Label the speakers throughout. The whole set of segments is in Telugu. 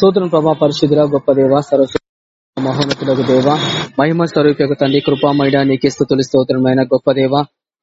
Speaker 1: స్తోత్రం ప్రభా పరిశుద్ధుల గొప్ప దేవ సరస్వ మహోన్నతులకు దేవ మహిమ స్వరూపకు తండ్రి కృపామయడ నీకే స్థుతులు స్తోత్రమైన గొప్ప దేవ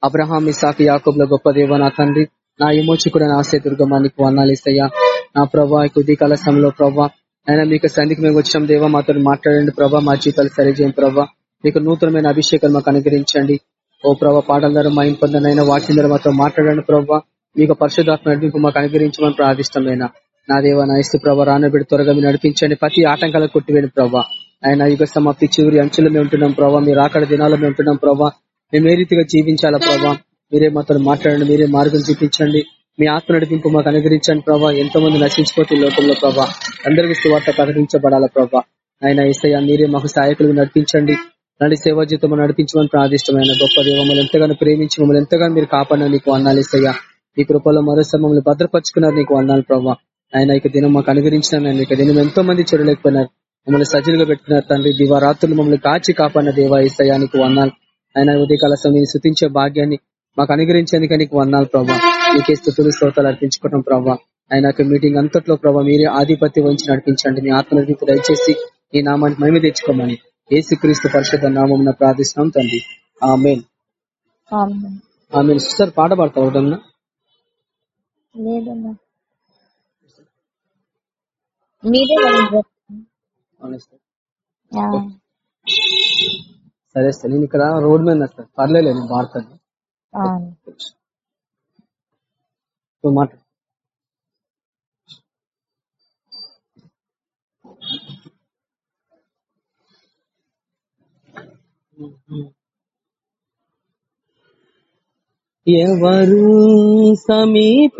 Speaker 1: అబ్రహాం ఇసాకి యాకబుల గొప్ప దేవ నా తండ్రి నా విమోచకుడు నా ఆశదుర్గమా నీకు వర్ణాలిస్తయ్యా నా ప్రభా కొద్ది కాల సమయంలో ప్రభా ఆయన మీకు సంధికి మేము వచ్చాం దేవ మాతో మాట్లాడండి ప్రభా మా జీవితాలు సరిచేయం ప్రభా మీకు నూతనమైన అభిషేకాలు మాకు అనుగ్రహించండి. ఓ ప్రభా పాటల ద్వారా మా ఇంపొందనైనా వాటి ద్వారా మాతో మాట్లాడండి ప్రభా మీకు పరిశుధాత్మ నడిపింపు మాకు అనుగ్రహించమని ప్రార్థిష్టమైన నా దేవ నా ఇస్తు ప్రభా రానబెడి త్వరగా మీరు నడిపించండి. ప్రతి ఆటంకాలకు కొట్టివేయండి ప్రభా. ఆయన యుగ సమాప్తి చివరి అంచులు మేము ఉంటున్నాం ప్రభావ మీరు ఆకడ దినాలు మేము ఉంటున్నాం ప్రభా. మేము ఏ రీతిగా జీవించాలా ప్రభా? మీరే మాతో మాట్లాడండి మీరే మార్గం చూపించండి. మీ ఆత్మ నడిపింపు మాకు అనుగ్రహించండి ప్రభా. ఎంతో మంది నశించిపోతే లోకంలో ప్రభా. అందరికీ సువార్త ప్రకటించబడాలా ప్రభా. ఆయన ఇస్తయ్య మీరే మాకు సహాయకులు నడిపించండి. నడి సేవా జీతం నడిపించమని ప్రార్థిష్టమైన గొప్ప దేవ మమ్మల్ని ఎంతగానో ప్రేమించి మమ్మల్ని ఎంతగానో మీరు కాపాడినా నీకు అన్నాలు ఇస్తయ్యా. ఈ కృపలో మరోసారి మమ్మల్ని భద్రపరుచుకున్నారు నీకు అన్నాను ప్రభావ ఆయన ఇక దినం మాకు అనుగ్రహించిన ఇక దినం ఎంతో మంది చూడలేకపోయినారు. మమ్మల్ని సజ్జలుగా పెట్టినారు తండ్రి దివారాత్రులు మమ్మల్ని కాచి కాపాడిన దేవా ఇస్తయానికి వన్నాలు ఆయన ఉదయకాల సమయం శృతించే భాగ్యాన్ని మాకు అనుగ్రహించేందుకు నీకు వన్నాలు ప్రభావ నీకే స్థుతులు స్తోతాలు అర్పించుకోవడం ప్రభావ ఆయన మీటింగ్ అంతట్లో ప్రభావ మీరే ఆధిపత్యం వహించి నడిపించండి. మీ ఆత్మ దయచేసి ఈ నామాన్ని మేమే తెచ్చుకోమని ఏసుక్రీస్తు పరిషత్ నామం ప్రార్థిస్తున్నాం తండ్రి. ఆమెన్. ఆమె సిస్టర్ పాట పాడతా ఒకటన్నా
Speaker 2: మీరే
Speaker 1: సరే సార్ నేను ఇక్కడ రోడ్ మీద సార్ పర్లేదు నేను వాడతాను. మాట. ఎవరు సమీపించలేని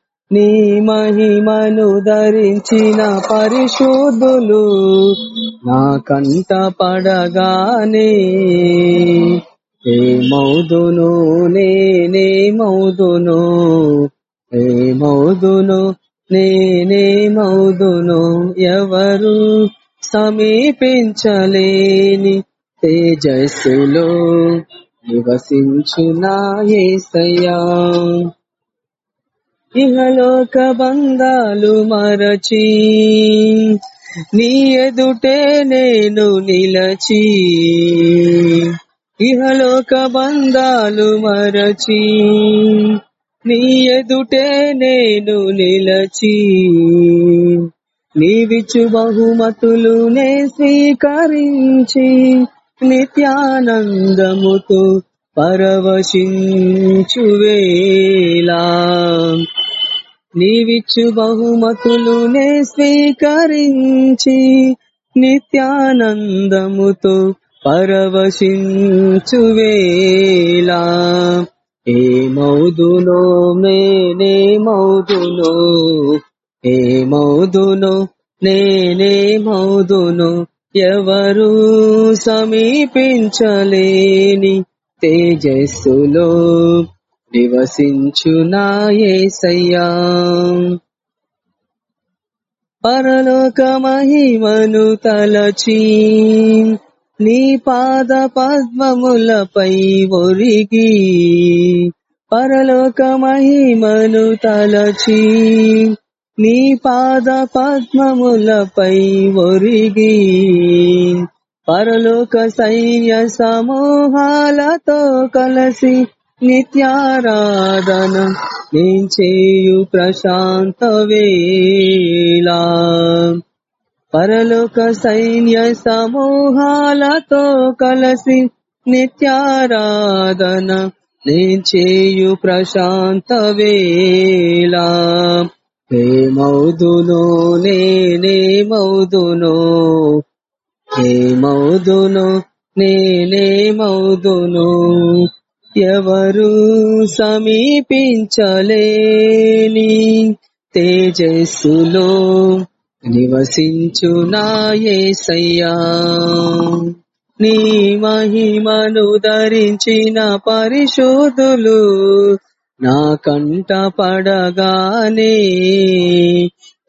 Speaker 1: నీ మహిమను ధరించిన పరిశుద్ధులు నా కంట పడగానే ఏ మౌదును నేనే మౌదును ఏ మౌదును నేనే మౌదును ఎవరు సమీపించలేని తేజస్సులో నివసించునా ఏసయ్యా. ఇహలోక బంధాలు మరచి నీ ఎదుటే నేను నిలచి ఇహలోక బంధాలు మరచి నీ ఎదుటే నేను నిలచి నీవిచ్చు బహుమతులు నే స్వీకరించి నిత్యానందముతో పరవశించువేలా నీవిచ్చు బహుమతులు నే స్వీకరించి నిత్యానందముతో పరవశించువేలా ఏ మౌదునో మేనే మౌదునో ఏ మౌదునో నేనే మౌదును ఎవరు సమీపించలేని తేజస్సులో నివసించునాయేసయ్యా పరలోక మహిమను తలచి నీ పాద పద్మములపై ఒరిగి పరలోక మహిమను తలచి నీ పాద పద్మములపై ఒరిగి పరలోక సైన్య సమూహాలతో కలసి నిత్యారాధన నేను చేయు ప్రశాంత వేళ. పరలోక సైన్య సమూహాలతో కలసి నిత్యారాధన నేను చేయు ప్రశాంత వేళ. హే మౌదునో నేనే మౌదునో హే ఎవరు సమీపించలేని తేజస్సులో నివసించు నాయసయ్యా నీ మహిమను ధరించిన పరిశోధులు నా కంట పడగానే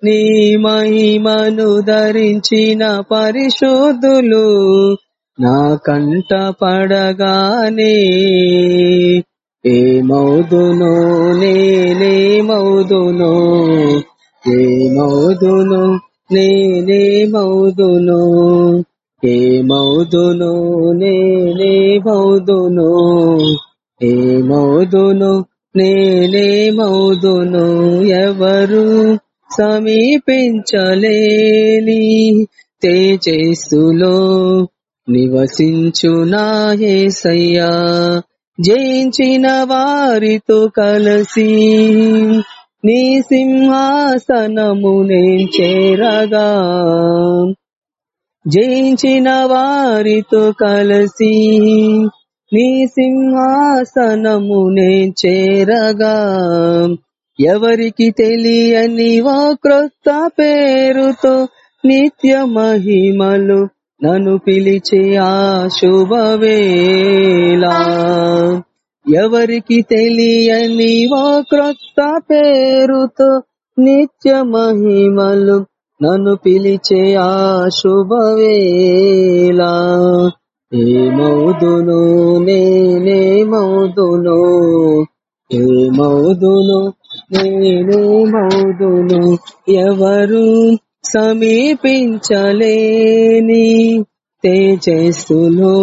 Speaker 1: నీ మహిమను ధరించిన పరిశోధులు నా కంట పడగానే ఏ మౌదునో నేనే మౌదునో ఏ మౌదును నేనే మౌదును మౌదును నేనే మౌదును మౌదును మౌదును ఎవరు సమీపించలేని తేజస్సులో నివసించు సయ్యా జయించిన వారితో కలసి నీ సింహాసనము నేను చేరగా. జయించిన వారితో కలసి నీ సింహాసనము నేను చేరగా. ఎవరికి తెలియని వా క్రొత్త పేరుతో నిత్య మహిమలు నన్ను పిలిచే ఆ శుభవేలా ఎవరికి తెలియని వా క్రొత్త పేరుతో నిత్య మహిమలు నన్ను పిలిచే ఆ శుభవేళ. ఏమౌదును నేనేమౌదును ఏమౌదును నేనేమౌదును ఎవరు సమీపించలేని తేజస్సులో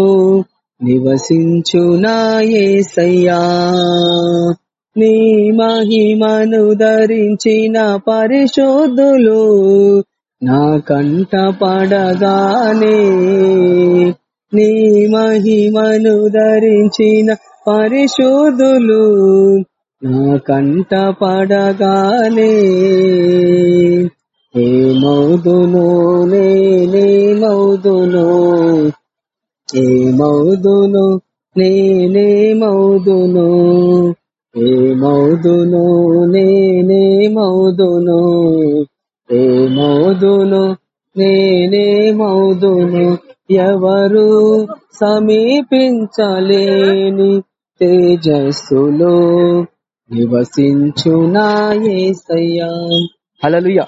Speaker 1: నివసించునాయే సయ్యా నీ మహిమను ధరించిన పరిశోధులు నా కంట పడగానే నీ మహిమను ధరించిన పరిశోధులు నా కంట పడగానే ఏ మౌదును నేనే మౌదును. ఏ మౌదును నేనే మౌదును. ఏ మౌదును నేనే మౌదును. ఏ మౌదును నేనే మౌదును. ఎవరు సమీపించలేని తేజస్సులో నివసించు నాయసయ్యా హలలుయ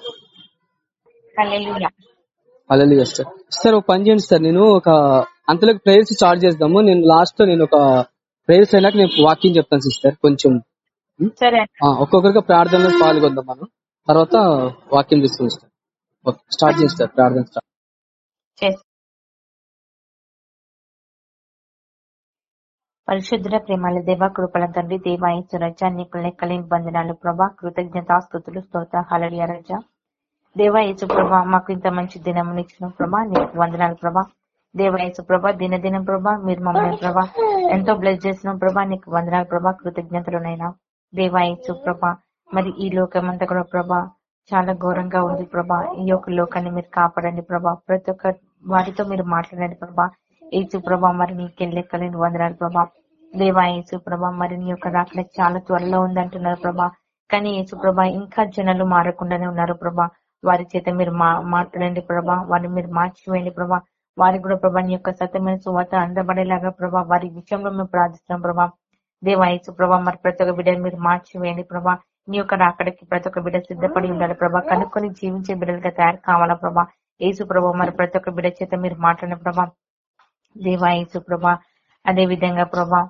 Speaker 1: హలలుయ సార్ సార్ ఒక పని చేయండి సార్ నేను ఒక అంతలోకి ప్రేయర్స్ స్టార్ట్ చేద్దాము. నేను లాస్ట్లో నేను ఒక ప్రేయర్స్ అయినాక నేను వాక్యం చెప్తాను సిస్టర్ కొంచెం ఒక్కొక్కరిగా ప్రార్థనలో పాల్గొందాం మనం. తర్వాత వాక్యం తీసుకుని స్టార్ట్ చేస్తారు ప్రార్థన స్టార్ట్
Speaker 2: చేస్ ప్రేమల దేవ కృపల తండ్రి దేవాయసు రజ నీకు లెక్కలేని బంధనాలు ప్రభా కృతజ్ఞతాస్తుతులు స్తోత్ర హలడియ రజ దేవాయసు ప్రభా మాకు ఇంత మంచి దినమును ఇచ్చిన ప్రభా నీకు వందనాలు ప్రభా. దేవాయసు ప్రభా దినదినం ప్రభా మీరు మమ్మల్ని ప్రభా ఎంతో బ్లెస్ చేసిన ప్రభా నీకు వందనాలు ప్రభా కృతజ్ఞతలునైనా. దేవాయసు ప్రభా మరి ఈ లోకమంతా కూడా ప్రభా చాలా ఘోరంగా ఉంది ప్రభా. ఈ యొక్క లోకాన్ని మీరు కాపాడండి ప్రభా. ప్రతి ఒక్క వారితో మీరు మాట్లాడండి ప్రభా. ఏసు ప్రభా మరి నీకెళ్ళెక్కలేని వందనాలు ప్రభా. దేవా యేసుప్రభ మరి నీ యొక్క రాకడ చాలా త్వరలో ఉందంటున్నారు ప్రభా. కానీ యేసుప్రభ ఇంకా జనాలు మారకుండానే ఉన్నారు ప్రభా. వారి చేత మీరు మా మాట్లాడండి ప్రభా. వారిని మీరు మార్చివేయండి ప్రభా. వారికి కూడా ప్రభా నీ యొక్క సత్యమైన సువాత అందబడేలాగా ప్రభా వారి విషయంలో మేము ప్రార్థిస్తున్నాం ప్రభా. దేవా యేసు ప్రభా మరి ప్రతి ఒక్క బిడ్డను మీరు మార్చివేయండి ప్రభా. నీ యొక్క రాకడికి ప్రతి ఒక్క బిడ్డ సిద్ధపడి ఉండాలి ప్రభా. కనుక్కొని జీవించే బిడ్డలుగా తయారు కావాలా ప్రభా. యేసు ప్రభా మరి ప్రతి ఒక్క బిడ్డ చేత మీరు మాట్లాడిన ప్రభా. దేవా యేసు ప్రభా అదే విధంగా ప్రభా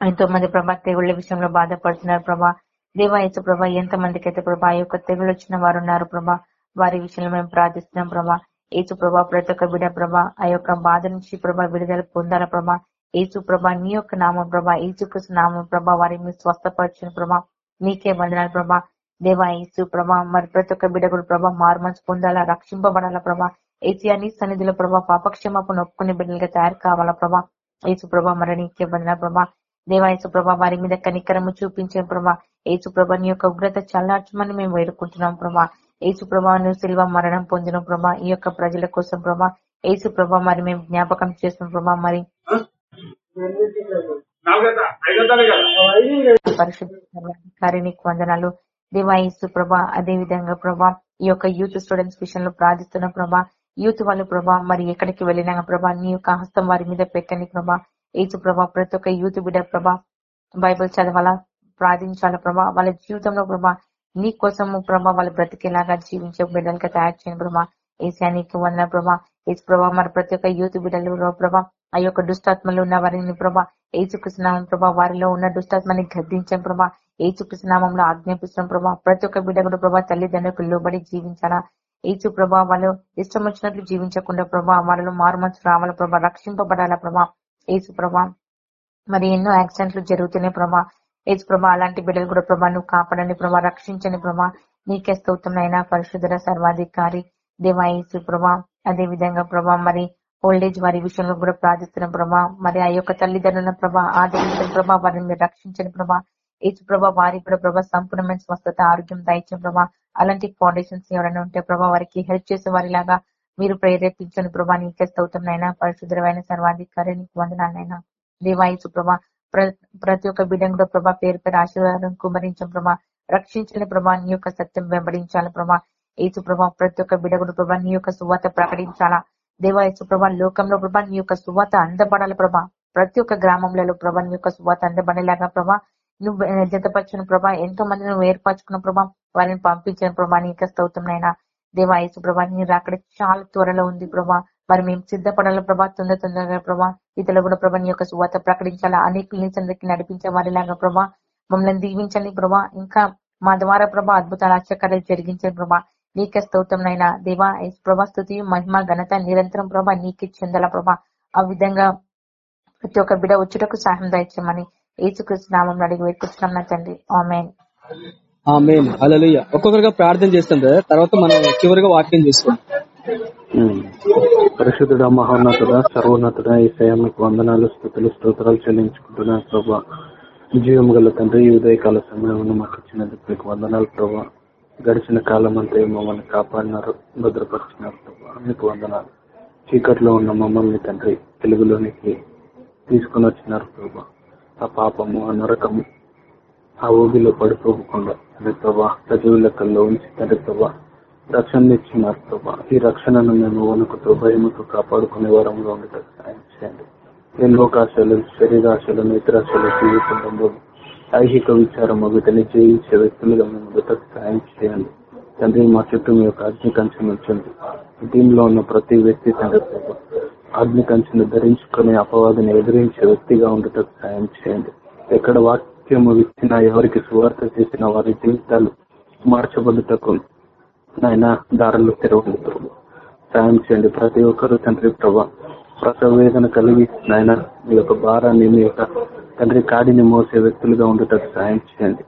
Speaker 2: ఎంతో మంది ప్రభా తెగుళ్ళ విషయంలో బాధపడుతున్నారు ప్రభా. దేవాయసు ప్రభా ఎంత మందికి అయితే ప్రభా ఆ యొక్క తెగులు వచ్చిన వారు ఉన్నారు ప్రభా. వారి విషయంలో మేము ప్రార్థిస్తున్నాం ప్రభా. ఏసు ప్రభా ప్రతి ఒక్క బిడ ప్రభా ఆ యొక్క బాధ నుంచి ప్రభా విడుదల పొందాల ప్రభా. ఏసు ప్రభా నీ యొక్క నామం ప్రభా యేసుకృష్ణ నామం ప్రభా వారి మీరు స్వస్థపరిచిన ప్రభా. నీకే వందనాలు ప్రభా. దేవా ఏసు ప్రభా మరి ప్రతి ఒక్క బిడ కూడా ప్రభా మార్మన్స్ పొందాలా రక్షింపబడాలా ప్రభా. ఏసియా నీ సన్నిధిలో ప్రభా పాపక్షమాపణ ఒప్పుకునే బిడ్డలుగా తయారు కావాలా ప్రభా. ఏసు ప్రభా మరి నీకే వందనాలు ప్రభా. దేవా ప్రభా వారి మీద కనికరము చూపించే ప్రభా ఏసుప్రభ నీ యొక్క ఉగ్రత చల్లార్చమని మేము వేడుకుంటున్నాం ప్రభా. యేసు శిల్వ మరణం పొందిన ప్రభా ఈ యొక్క ప్రజల కోసం ప్రభా. ఏసుప్రభ మరి మేము జ్ఞాపకం చేస్తున్న ప్రభా మరి పరిశుద్ధ వందనాలు. దేవా ఏసుప్రభ ప్రభా అదే విధంగా ప్రభా ఈ యొక్క యూత్ స్టూడెంట్స్ విషయంలో ప్రార్థిస్తున్న ప్రభా యూత్ వాళ్ళు ప్రభా మరి ఎక్కడికి వెళ్ళినా ప్రభా నీ యొక్క హస్తం వారి మీద పెట్టండి ప్రభా. ఏసు ప్రభా ప్రతి ఒక్క యూత్ బిడ్డ ప్రభా బైబిల్ చదవాలా ప్రార్థించాలా ప్రభా వాళ్ళ జీవితంలో ప్రభా నీ కోసము ప్రభా వాళ్ళు బ్రతికేలాగా జీవించే బిడ్డలుగా తయారు చేయను ప్రభా. ఏసానికి వల్ల ప్రభా ఏసు ప్రభా మరి ప్రతి ఒక్క యూత్ బిడ్డలు ప్రభా ఆ యొక్క దుష్టాత్మలు ఉన్న వారిని ప్రభా ఏసుకృష్ణనామం ప్రభా వారిలో ఉన్న దుష్టాత్మని గద్దించాం ప్రభా. ఏసుకృష్ణనామంలో ఆజ్ఞాపిస్తున్నాం ప్రభా. ప్రతి ఒక్క బిడ్డ కూడా ప్రభా తల్లిదండ్రులకు లోబడి జీవించాలా. ఏసు ప్రభా వాళ్ళు ఇష్టం వచ్చినట్లు జీవించకుండా ప్రభా వాళ్ళలో మారుమనసు రావాల ప్రభా రక్షింపబడాల ప్రభా. ఏసు ప్రభా. మరి ఎన్నో యాక్సిడెంట్లు జరుగుతున్నాయి ప్రభా. ఏసు ప్రభా అలాంటి బిడ్డలు కూడా ప్రభా నువ్వు కాపాడండి ప్రభా రక్షించని ప్రభా. నీకే స్తోత్రమైన పరిశుద్ధ సర్వాధికారి దేవా యేసు ప్రభా. అదే విధంగా ప్రభా మరి ఓల్డేజ్ వారి విషయంలో కూడా ప్రార్థిస్తున్న ప్రభా. మరి ఆ యొక్క తల్లిదండ్రుల ప్రభా ఆదరించిన ప్రభా. వారిని మీరు రక్షించండి ప్రభా. ఏసు ప్రభా వారికి కూడా ప్రభా సంపూర్ణమైన స్వస్థత ఆరోగ్యం దాయించిన ప్రభా. అలాంటి ఫౌండేషన్స్ ఎవరైనా ఉంటే ప్రభా వారికి హెల్ప్ చేసే వారిలాగా మీరు ప్రేరేపించండి ప్రభా నీకే స్తోత్రంనైనా పరిశుద్ధమైన సర్వాధికారి నీకు వందనాలైనా. దేవాయసు ప్రభా ప్ర- ప్రతి ఒక్క బిడ్డను కూడా ప్రభా పేరు పేరు ఆశీర్వాదం కుమరించం ప్రభా. రక్షించని ప్రభా నీ యొక్క సత్యం వెంబడించాలి ప్రభా. ఏసు ప్రభా ప్రతి ఒక్క బిడ్డ కూడా ప్రభా నీ యొక్క సువాత ప్రకటించాలా. దేవాయసు ప్రభా లోకంలో ప్రభా నీ యొక్క సువాత అందబడాలి ప్రభా. ప్రతి ఒక్క గ్రామంలో ప్రభా నీ యొక్క సువాత అందబడేలాగా ప్రభా. నువ్వు జతపరిచిన ప్రభా ఎంతో మంది నువ్వు ఏర్పరచుకున్న ప్రభా వారిని పంపించిన ప్రభా నీ యొక్క స్తోత్రంనైనా దేవా యేసు ప్రభా నీ రాకడ చాలా త్వరలో ఉంది ప్రభా. మరి మేము సిద్ధపడాల ప్రభా తొందర తొందరగా ప్రభా. ఇతరులు కూడా ప్రభా నీ యొక్క సువాత ప్రకటించాలా అనేకుల్ని సందరికి నడిపించే వారిలాగా ప్రభా. మమ్మల్ని దీవించండి ప్రభా. ఇంకా మా ద్వారా ప్రభా అద్భుతాలు ఆశ్చర్యాలు జరిగించండి ప్రభా. నీకే స్తోత్రంనైనా దేవా యేసు ప్రభా స్థుతి మహిమ ఘనత నిరంతరం ప్రభా నీకే చెందాల ప్రభా. ఆ విధంగా ప్రతి ఒక్క బిడ వచ్చుటకు సహాయం దాయించమని ఏసుకృష్ణ నామం అడిగి వేడుకుంటున్నాం నా తండ్రి. ఆమెన్.
Speaker 1: మెయిన్ అలలుయ్య ఒక్కొక్కరుగా ప్రార్థన చేస్తాం తర్వాత మనం చివరిగా వాక్యం చేసుకుందాం.
Speaker 3: ఉమ్. పరిశుద్ధుడ మహోన్నతుడ సర్వోన్నతుడ ఈ మీకు వందనాలు స్థుతులు స్తోత్రాలు చెల్లించుకుంటున్నా ప్రభా. జీవం గల తండ్రి ఈ ఉదయకాల సమయంలో మాకు ఇచ్చినందుకు మీకు వందనాలు ప్రభా. గడిచిన కాలం అంతా మమ్మల్ని కాపాడినారు భద్రపరిచినారు ప్రభా. మీకు వందనాలు. చీకట్లో ఉన్న మమ్మల్ని తండ్రి తెలుగులోనికి తీసుకుని వచ్చినారు ప్రభా. ఆ పాపము ఆ నరకము ఆ ఊగిలో పడిపోకుండా తండ్రి ప్రభా ఉంచి ప్రభా రక్షణ ఇచ్చినారు ప్రభా. ఈ రక్షణను మేము వణుకుతో భయముతో కాపాడుకునే వారంలో ఉండటం సాయం చేయండి. ఏ లోకాశలు శరీరాశలను ఇతరాశలు జీవితంలో ఐహిక విచారము వీటిని జయించే వ్యక్తులుగా మేము ఉండటం సాయం చేయండి. తండ్రి మా చుట్టూ మీ యొక్క అగ్ని కంచెను ఉంచండి. దీనిలో ఉన్న ప్రతి వ్యక్తి తండ్రి ప్రభా అగ్ని కంచెను ధరించుకుని అపవాదిని ఎదిరించే వ్యక్తిగా ఉండటం సాయం చేయండి. ఎక్కడ వాక్యము ఇచ్చినా ఎవరికి సువార్త చేసిన వారి జీవితాలు మార్చబడుటకు నాయన దారులు తెరవండి సాయం చేయండి. ప్రతి ఒక్కరు తండ్రి ప్రభా ప్రసవేదన కలిగి నాయన మీ యొక్క భారాన్ని మీ యొక్క తండ్రి కాడిని మోసే వ్యక్తులుగా ఉండటకు సాయం చేయండి.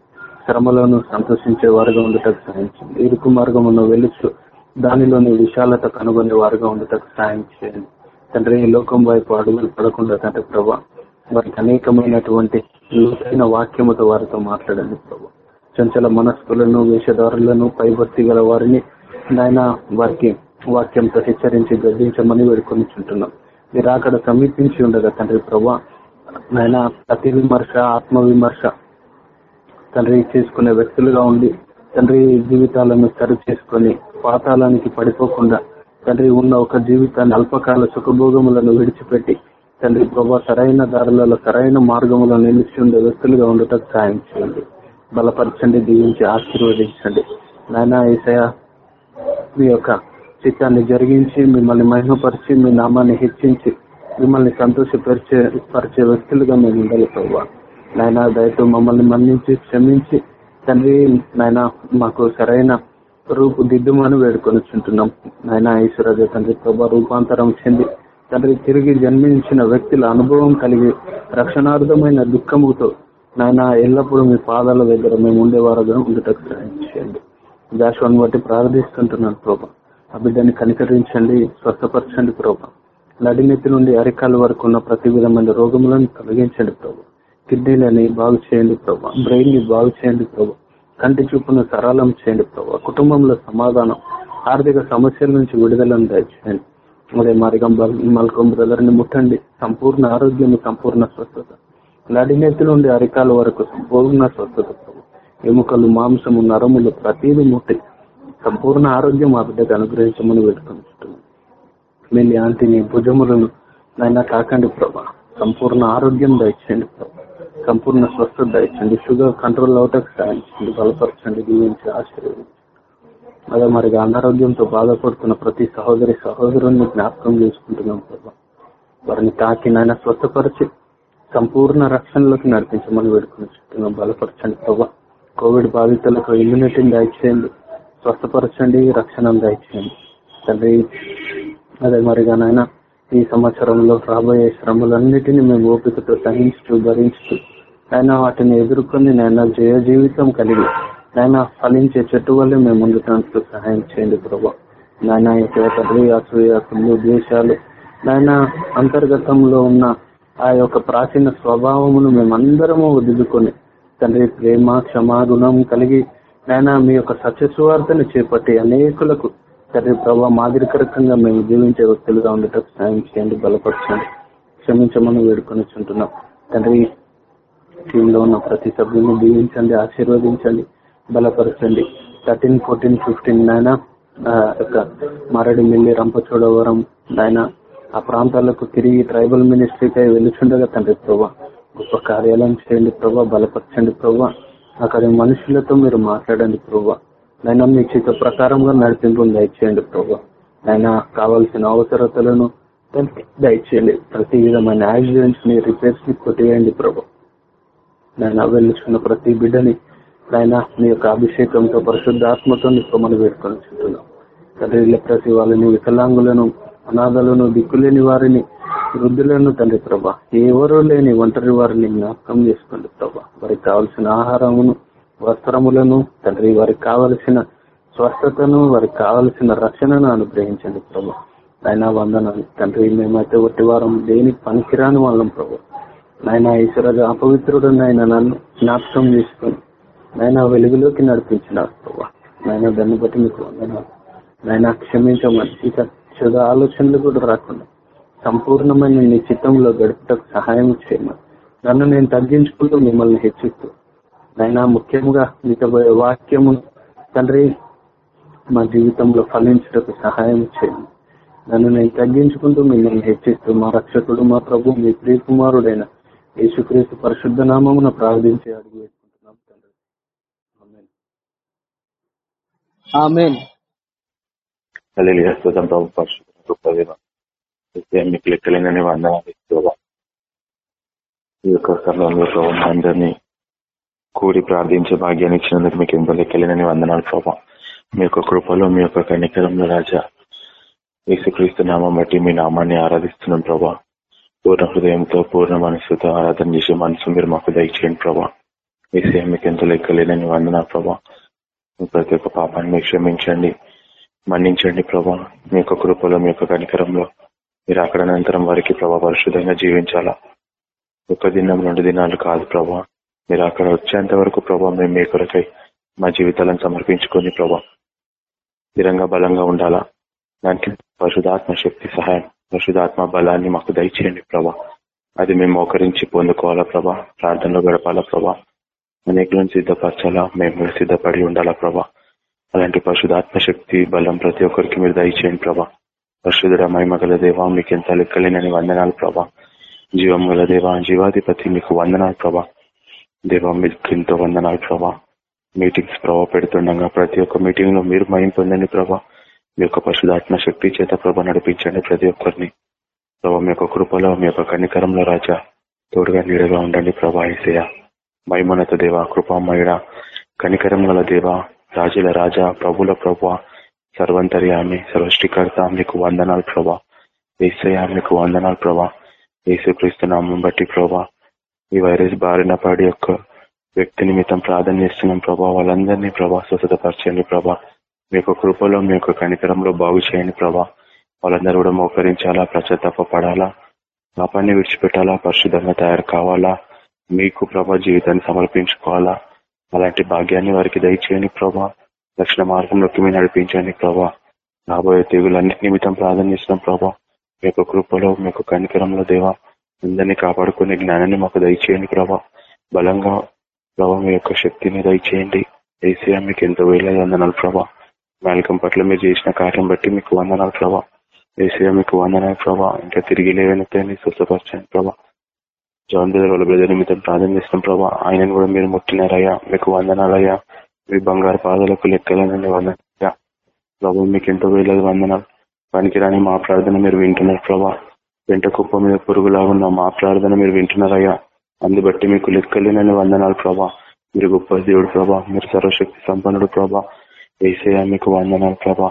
Speaker 3: శ్రమలోను సంతోషించే వారుగా ఉండటకు సాయం చేయండి. ఇరుకు మార్గమును వెలుచు దానిలోని విశాలత కనుగొనే వారుగా ఉండటకు సాయం చేయండి. తండ్రి లోకం వైపు అడుగులు పడకుండా తండ్రి ప్రభా వారికి అనేకమైనటువంటి లోతైన వాక్యముతో వారితో మాట్లాడండి ప్రభు. చంచల మనస్సులను వేషధారులను పైభక్తి గల వారిని నాయన వారికి వాక్యంతో హెచ్చరించి గద్దించమని వేడుకొనిచుంటున్నాం. మీరు అక్కడ సమీపించి ఉండగా తండ్రి ప్రభా నాయన ప్రతి విమర్శ ఆత్మ విమర్శ తండ్రి చేసుకునే వ్యక్తులుగా ఉండి తండ్రి జీవితాలను సరి చేసుకొని పాతాళానికి పడిపోకుండా తండ్రి ఉన్న ఒక జీవితాన్ని అల్పకాల సుఖభోగములను విడిచిపెట్టి తండ్రి ప్రభా సరైన దారులలో సరైన మార్గంలో నిలిచి ఉండే వ్యక్తులుగా ఉండటం సాయం చేయండి. బలపరచండి దీవించి ఆశీర్వదించండి. నాయన ఏసయ మీ యొక్క చిత్తాన్ని జరిగించి మిమ్మల్ని మహిమపరిచి మీ నామాన్ని హెచ్చించి మిమ్మల్ని సంతోషపరిచే పరిచే వ్యక్తులుగా మేము ఉండాలి ప్రభా. నాయన దయతో మమ్మల్ని మన్నించి క్షమించి తండ్రి నాయన మాకు సరైన రూపు దిద్దుమని వేడుకొని చుంటున్నాం నాయన ఈశ్వరజ తండ్రి ప్రభా రూపాంతరం చెంది తండ్రి తిరిగి జన్మించిన వ్యక్తుల అనుభవం కలిగి రక్షణార్థమైన దుఃఖముతో నాయన ఎల్లప్పుడూ మీ పాదాల దగ్గర మేము ఉండేవారుగా ఉండటకు సహాయం చేయండి జాషువాన్ని బట్టి ప్రార్థిస్తుంటున్నాను ప్రభా. ఆ బిడ్డని కనికరించండి స్వస్థపరచండి ప్రభా. నడినెత్తి నుండి అరికాల వరకు ఉన్న ప్రతి విధమైన రోగములను తొలగించండి ప్రభు. కిడ్నీలని బాగు చేయండి ప్రభా. బ్రెయిన్ని బాగు చేయండి ప్రభా. కంటి చూపును సరళం చేయండి ప్రభా. కుటుంబంలో సమాధానం ఆర్థిక సమస్యల నుంచి విడుదలను దయచేయండి. అదే మరిగం మల్కం బ్రదర్ని ముట్టండి. సంపూర్ణ ఆరోగ్యం సంపూర్ణ స్వస్థత. నడినెత్తి నుండి అరికాల వరకు సంపూర్ణ స్వస్థత. ఎముకలు మాంసము నరములు ప్రతిదీ ముట్టి సంపూర్ణ ఆరోగ్యం మా బిడ్డకు అనుగ్రహించమని వేడుకుంటున్నాం మీ ఆంటీని భుజములను నాయన తాకండి ప్రభా. సంపూర్ణ ఆరోగ్యం దయచేయండి ప్రభా. సంపూర్ణ స్వస్థత దయచండి షుగర్ కంట్రోల్ అవటకు సాధించండి. బలపరచండి. దీవించి ఆశీర్వదించండి అదే మరి అనారోగ్యంతో బాధపడుతున్న ప్రతి సహోదరి సహోదరుని జ్ఞాపకం చేసుకుంటున్నాం ప్రభా. వారిని తాకి నాయన స్వస్థపరిచి సంపూర్ణ రక్షణలోకి నడిపించమని వేడుకుని చుట్టూ బలపరచండి ప్రభా. కోవిడ్ బాధితులకు ఇమ్యూనిటీని దయచేయండి. స్వస్థపరచండి రక్షణ దయచేయండి. తండ్రి అదే మరిగా నాయన ఈ సంవత్సరంలో రాబోయే శ్రమలన్నిటినీ మేము ఓపికతో సహించుతూ భరించుతూ ఆయన వాటిని ఎదుర్కొని నాయన జయ జీవితం కలిగి నాయన ఫలించే చెట్టు వల్లే మేము ముందుకు సహాయం చేయండి ప్రభా. నాయన యొక్క తండ్రి అసూయ కుళ్ళు ద్వేషాలు నాయన అంతర్గతంలో ఉన్న ఆ యొక్క ప్రాచీన స్వభావమును మేమందరము వదులుకొని తండ్రి ప్రేమ క్షమాగుణం కలిగి నాయన మీ యొక్క సత్యస్వార్థను చేపట్టి అనేకులకు తండ్రి ప్రభావ మాదిరికరకంగా మేము జీవించే వ్యక్తులుగా ఉండటం సాయం చేయండి బలపరచండి క్షమించమని వేడుకొని చుంటున్నాం. తండ్రి టీంలో ఉన్న ప్రతి సభ్యుని దీవించండి ఆశీర్వదించండి. బలపరచండి. థర్టీన్ ఫోర్టీన్ ఫిఫ్టీన్ నాయన యొక్క మరడి మిల్లి రంపచోడవరం నాయన ఆ ప్రాంతాలకు తిరిగి ట్రైబల్ మినిస్ట్రీపై వెలుచుండగా తండ్రి ప్రభా గొప్ప కార్యాలయం చేయండి ప్రభా బలపరచండి ప్రభా అక్కడ మనుషులతో మీరు మాట్లాడండి ప్రభా. నైనా మీ చిత్త ప్రకారంగా నడిపింపు దయచేయండి ప్రభా. నైనా కావాల్సిన అవసరతలను దయచేయండి. ప్రతి విధమైన యాక్సిడెంట్స్ని రిపేర్స్ని కొట్టేయండి ప్రభా. నేను వెళ్ళుచున్న ప్రతి బిడ్డని ఆయన మీ యొక్క అభిషేకంతో పరిశుద్ధాత్మతో నిప్పమని వేడుకొని చుంటున్నాం తండ్రి ప్రతి వాళ్ళని వికలాంగులను అనాథలను దిక్కులేని వారిని వృద్ధులను తండ్రి ప్రభా ఎవరూ లేని ఒంటరి వారిని జ్ఞాపకం చేసుకోండి ప్రభా. వారికి కావలసిన ఆహారమును వస్త్రములను తండ్రి వారికి కావలసిన స్వస్థతను వారికి కావలసిన రక్షణను అనుగ్రహించండి ప్రభా. ఆయన వందనాలు. తండ్రి మేమైతే ఒకటి వారం దేనికి పనికిరాని వాళ్ళం ప్రభు. నాయన ఈశ్వరగా అపవిత్రుడు నాయన నన్ను జ్ఞాపకం చేసుకొని నాయన వెలుగులోకి నడిపించిన నాయన దాన్ని బట్టి మీకు వందనాలు. నాయన క్షమించమని ఇక చెడు ఆలోచనలు కూడా రాకుండా సంపూర్ణమైన నీ చిత్తంలో గడుపుటకు సహాయం చేయమని. నన్ను నేను తగ్గించుకుంటూ మిమ్మల్ని హెచ్చిస్తూ నైనా ముఖ్యంగా మీతో వాక్యము తండ్రి మా జీవితంలో ఫలించటకు సహాయం చేయండి నన్ను నేను తగ్గించుకుంటూ మిమ్మల్ని హెచ్చిస్తూ మా రక్షకుడు మా ప్రభు మీ ప్రియకుమారుడైన యేసుక్రీస్తు పరిశుద్ధ నామమున ప్రార్థించి అడుగు వేసుకుంటున్నాం తండ్రి
Speaker 1: ఆమెన్
Speaker 4: హల్లెలూయా స్తోత్రం ప్రభు పరిశుద్ధ గొప్ప మీకు లెక్కలేనని వందనాలు ఇస్తూ ఈ యొక్క సమయంలో ప్రభు అందరినీ కూడి ప్రార్థించే భాగ్యాన్ని ఇచ్చినందుకు మీకు ఎంతో లెక్కలేనని వందనాలు ప్రభా మీ యొక్క కృపలో మీ యొక్క కనికరంలో రాజా యేసుక్రీస్తు నామం బట్టి మీ నామాన్ని ఆరాధిస్తున్నాం ప్రభా పూర్ణ హృదయంతో పూర్ణ మనసుతో ఆరాధన చేసే మనసు మీరు మాకు దయచేయండి ప్రభా ఏసీ మీకు ఎంతో లెక్కలేనని వందనాలు ప్రభా ప్రతి ఒక్క పాపాన్ని మీరు క్షమించండి మన్నించండి ప్రభా. మీ యొక్క కృపలో మీ యొక్క కనికరంలో మీరు అక్కడ అనంతరం వారికి ప్రభా పరిశుద్ధంగా జీవించాలా? ఒక దినం రెండు దినాలు కాదు ప్రభా. మీరు అక్కడ వచ్చేంత వరకు ప్రభా మేము మీ కొరకై మా జీవితాలను సమర్పించుకొని ప్రభా స్థిరంగా బలంగా ఉండాలా? దానికి పరిశుధాత్మ శక్తి సహాయం పరిశుధాత్మ బలాన్ని మాకు దయచేయండి ప్రభా. అది మేము మోకరించి పొందుకోవాలా ప్రభా? ప్రార్థనలో గడపాలా ప్రభా? అనేకులను సిద్ధపరచాలా? మేము సిద్ధపడి ఉండాలా ప్రభా? అలాంటి పరిశుధాత్మ శక్తి బలం ప్రతి ఒక్కరికి మీరు దయచేయండి ప్రభా. పరిశుధుడ మహిమగల దేవా మీకు ఎంత లెక్కలేనని వందనాలు ప్రభా. జీవం గల దేవా జీవాధిపతి మీకు వందనాలు ప్రభా. దేవా మీకు ఎంతో వందనాలు ప్రభా. మీటింగ్స్ ప్రభావ పెడుతుండగా ప్రతి ఒక్క మీటింగ్లో మీరు మయం పొందండి ప్రభా. మీ యొక్క పరిశుధాత్మ శక్తి చేత ప్రభ నడిపించండి ప్రతి ఒక్కరిని. ప్రభా మీ యొక్క కృపలో మీ యొక్క కనికరంలో రాజా తోడుగా నీడగా ఉండండి ప్రభా ఏసయ మైమోన్నత దేవ కృపామయుడ కనికరం గల దేవ రాజుల రాజా ప్రభుల ప్రభా సర్వంతర్యామి సర్వష్టికర్త మీకు వందనాలు ప్రభా. ఏసయ మీకు వందనాలు ప్రభా. యేసుక్రీస్తు నామం బట్టి ప్రభా. ఈ వైరస్ బారిన పడి యొక్క వ్యక్తి నిమిత్తం ప్రార్థన చేస్తున్నాం ప్రభా. వాళ్ళందరినీ ప్రభా స్వస్థతపరచండి ప్రభా. మీ యొక్క కృపలో మీ యొక్క కనికరంలో బాగు చేయండి ప్రభా. వాళ్ళందరూ కూడా మోకరించాలా ప్రచతప్ప పడాలా పాపాన్ని విడిచిపెట్టాలా పరిశుద్ధంగా తయారు కావాలా మీకు ప్రభా జీవితాన్ని సమర్పించుకోవాలా? అలాంటి భాగ్యాన్ని వారికి దయచేయండి ప్రభా. దక్షిణ మార్గంలోకి మీరు నడిపించండి ప్రభా. రాబోయే తెగులన్నిటి నిమిత్తం ప్రార్థన ప్రభా. మీ యొక్క కృపలో మీ యొక్క కనికరంలో దేవా అందరినీ కాపాడుకునే జ్ఞానాన్ని మాకు దయచేయండి ప్రభా. బలంగా ప్రభా మీ యొక్క శక్తిని దయచేయండి. ఏసీఆ మీకు ఎంతో వేల వందనాలు ప్రభా. మేల్కం పట్ల మీరు చేసిన కార్యం బట్టి మీకు వందనాలు ప్రభా. ఏసీఆ మీకు వందనాలు ప్రభా. ఇంకా తిరిగి లేవనైతే స్వస్థపరచండి ప్రభా. జాన్ బ్రదర్ వాళ్ళ బ్రదర్ నిమిత్తం ప్రార్థన చేసిన ప్రభా. ఆయనను కూడా మీరు ముట్టినారయ్యా. మీకు వందనాలయ్యా. మీ బంగారు పాదాలకు లెక్కలేనండి వందనయ్యా ప్రభు మీకు ఎంతో వేలేదు వందనాలు. పనికిరాని మా ప్రార్థన మీరు వింటున్నారు ప్రభా. వెంట కుప్ప మీద పురుగులా ఉన్న మా ప్రార్థన మీరు వింటున్నారయ్యా. అందుబట్టి మీకు లెక్కలేనని వందనాలు ప్రభా. మీరు గొప్ప దేవుడు ప్రభా. మీరు సర్వశక్తి సంపన్నుడు ప్రభా. ఏసయ్య మీకు వందనాలు ప్రభా.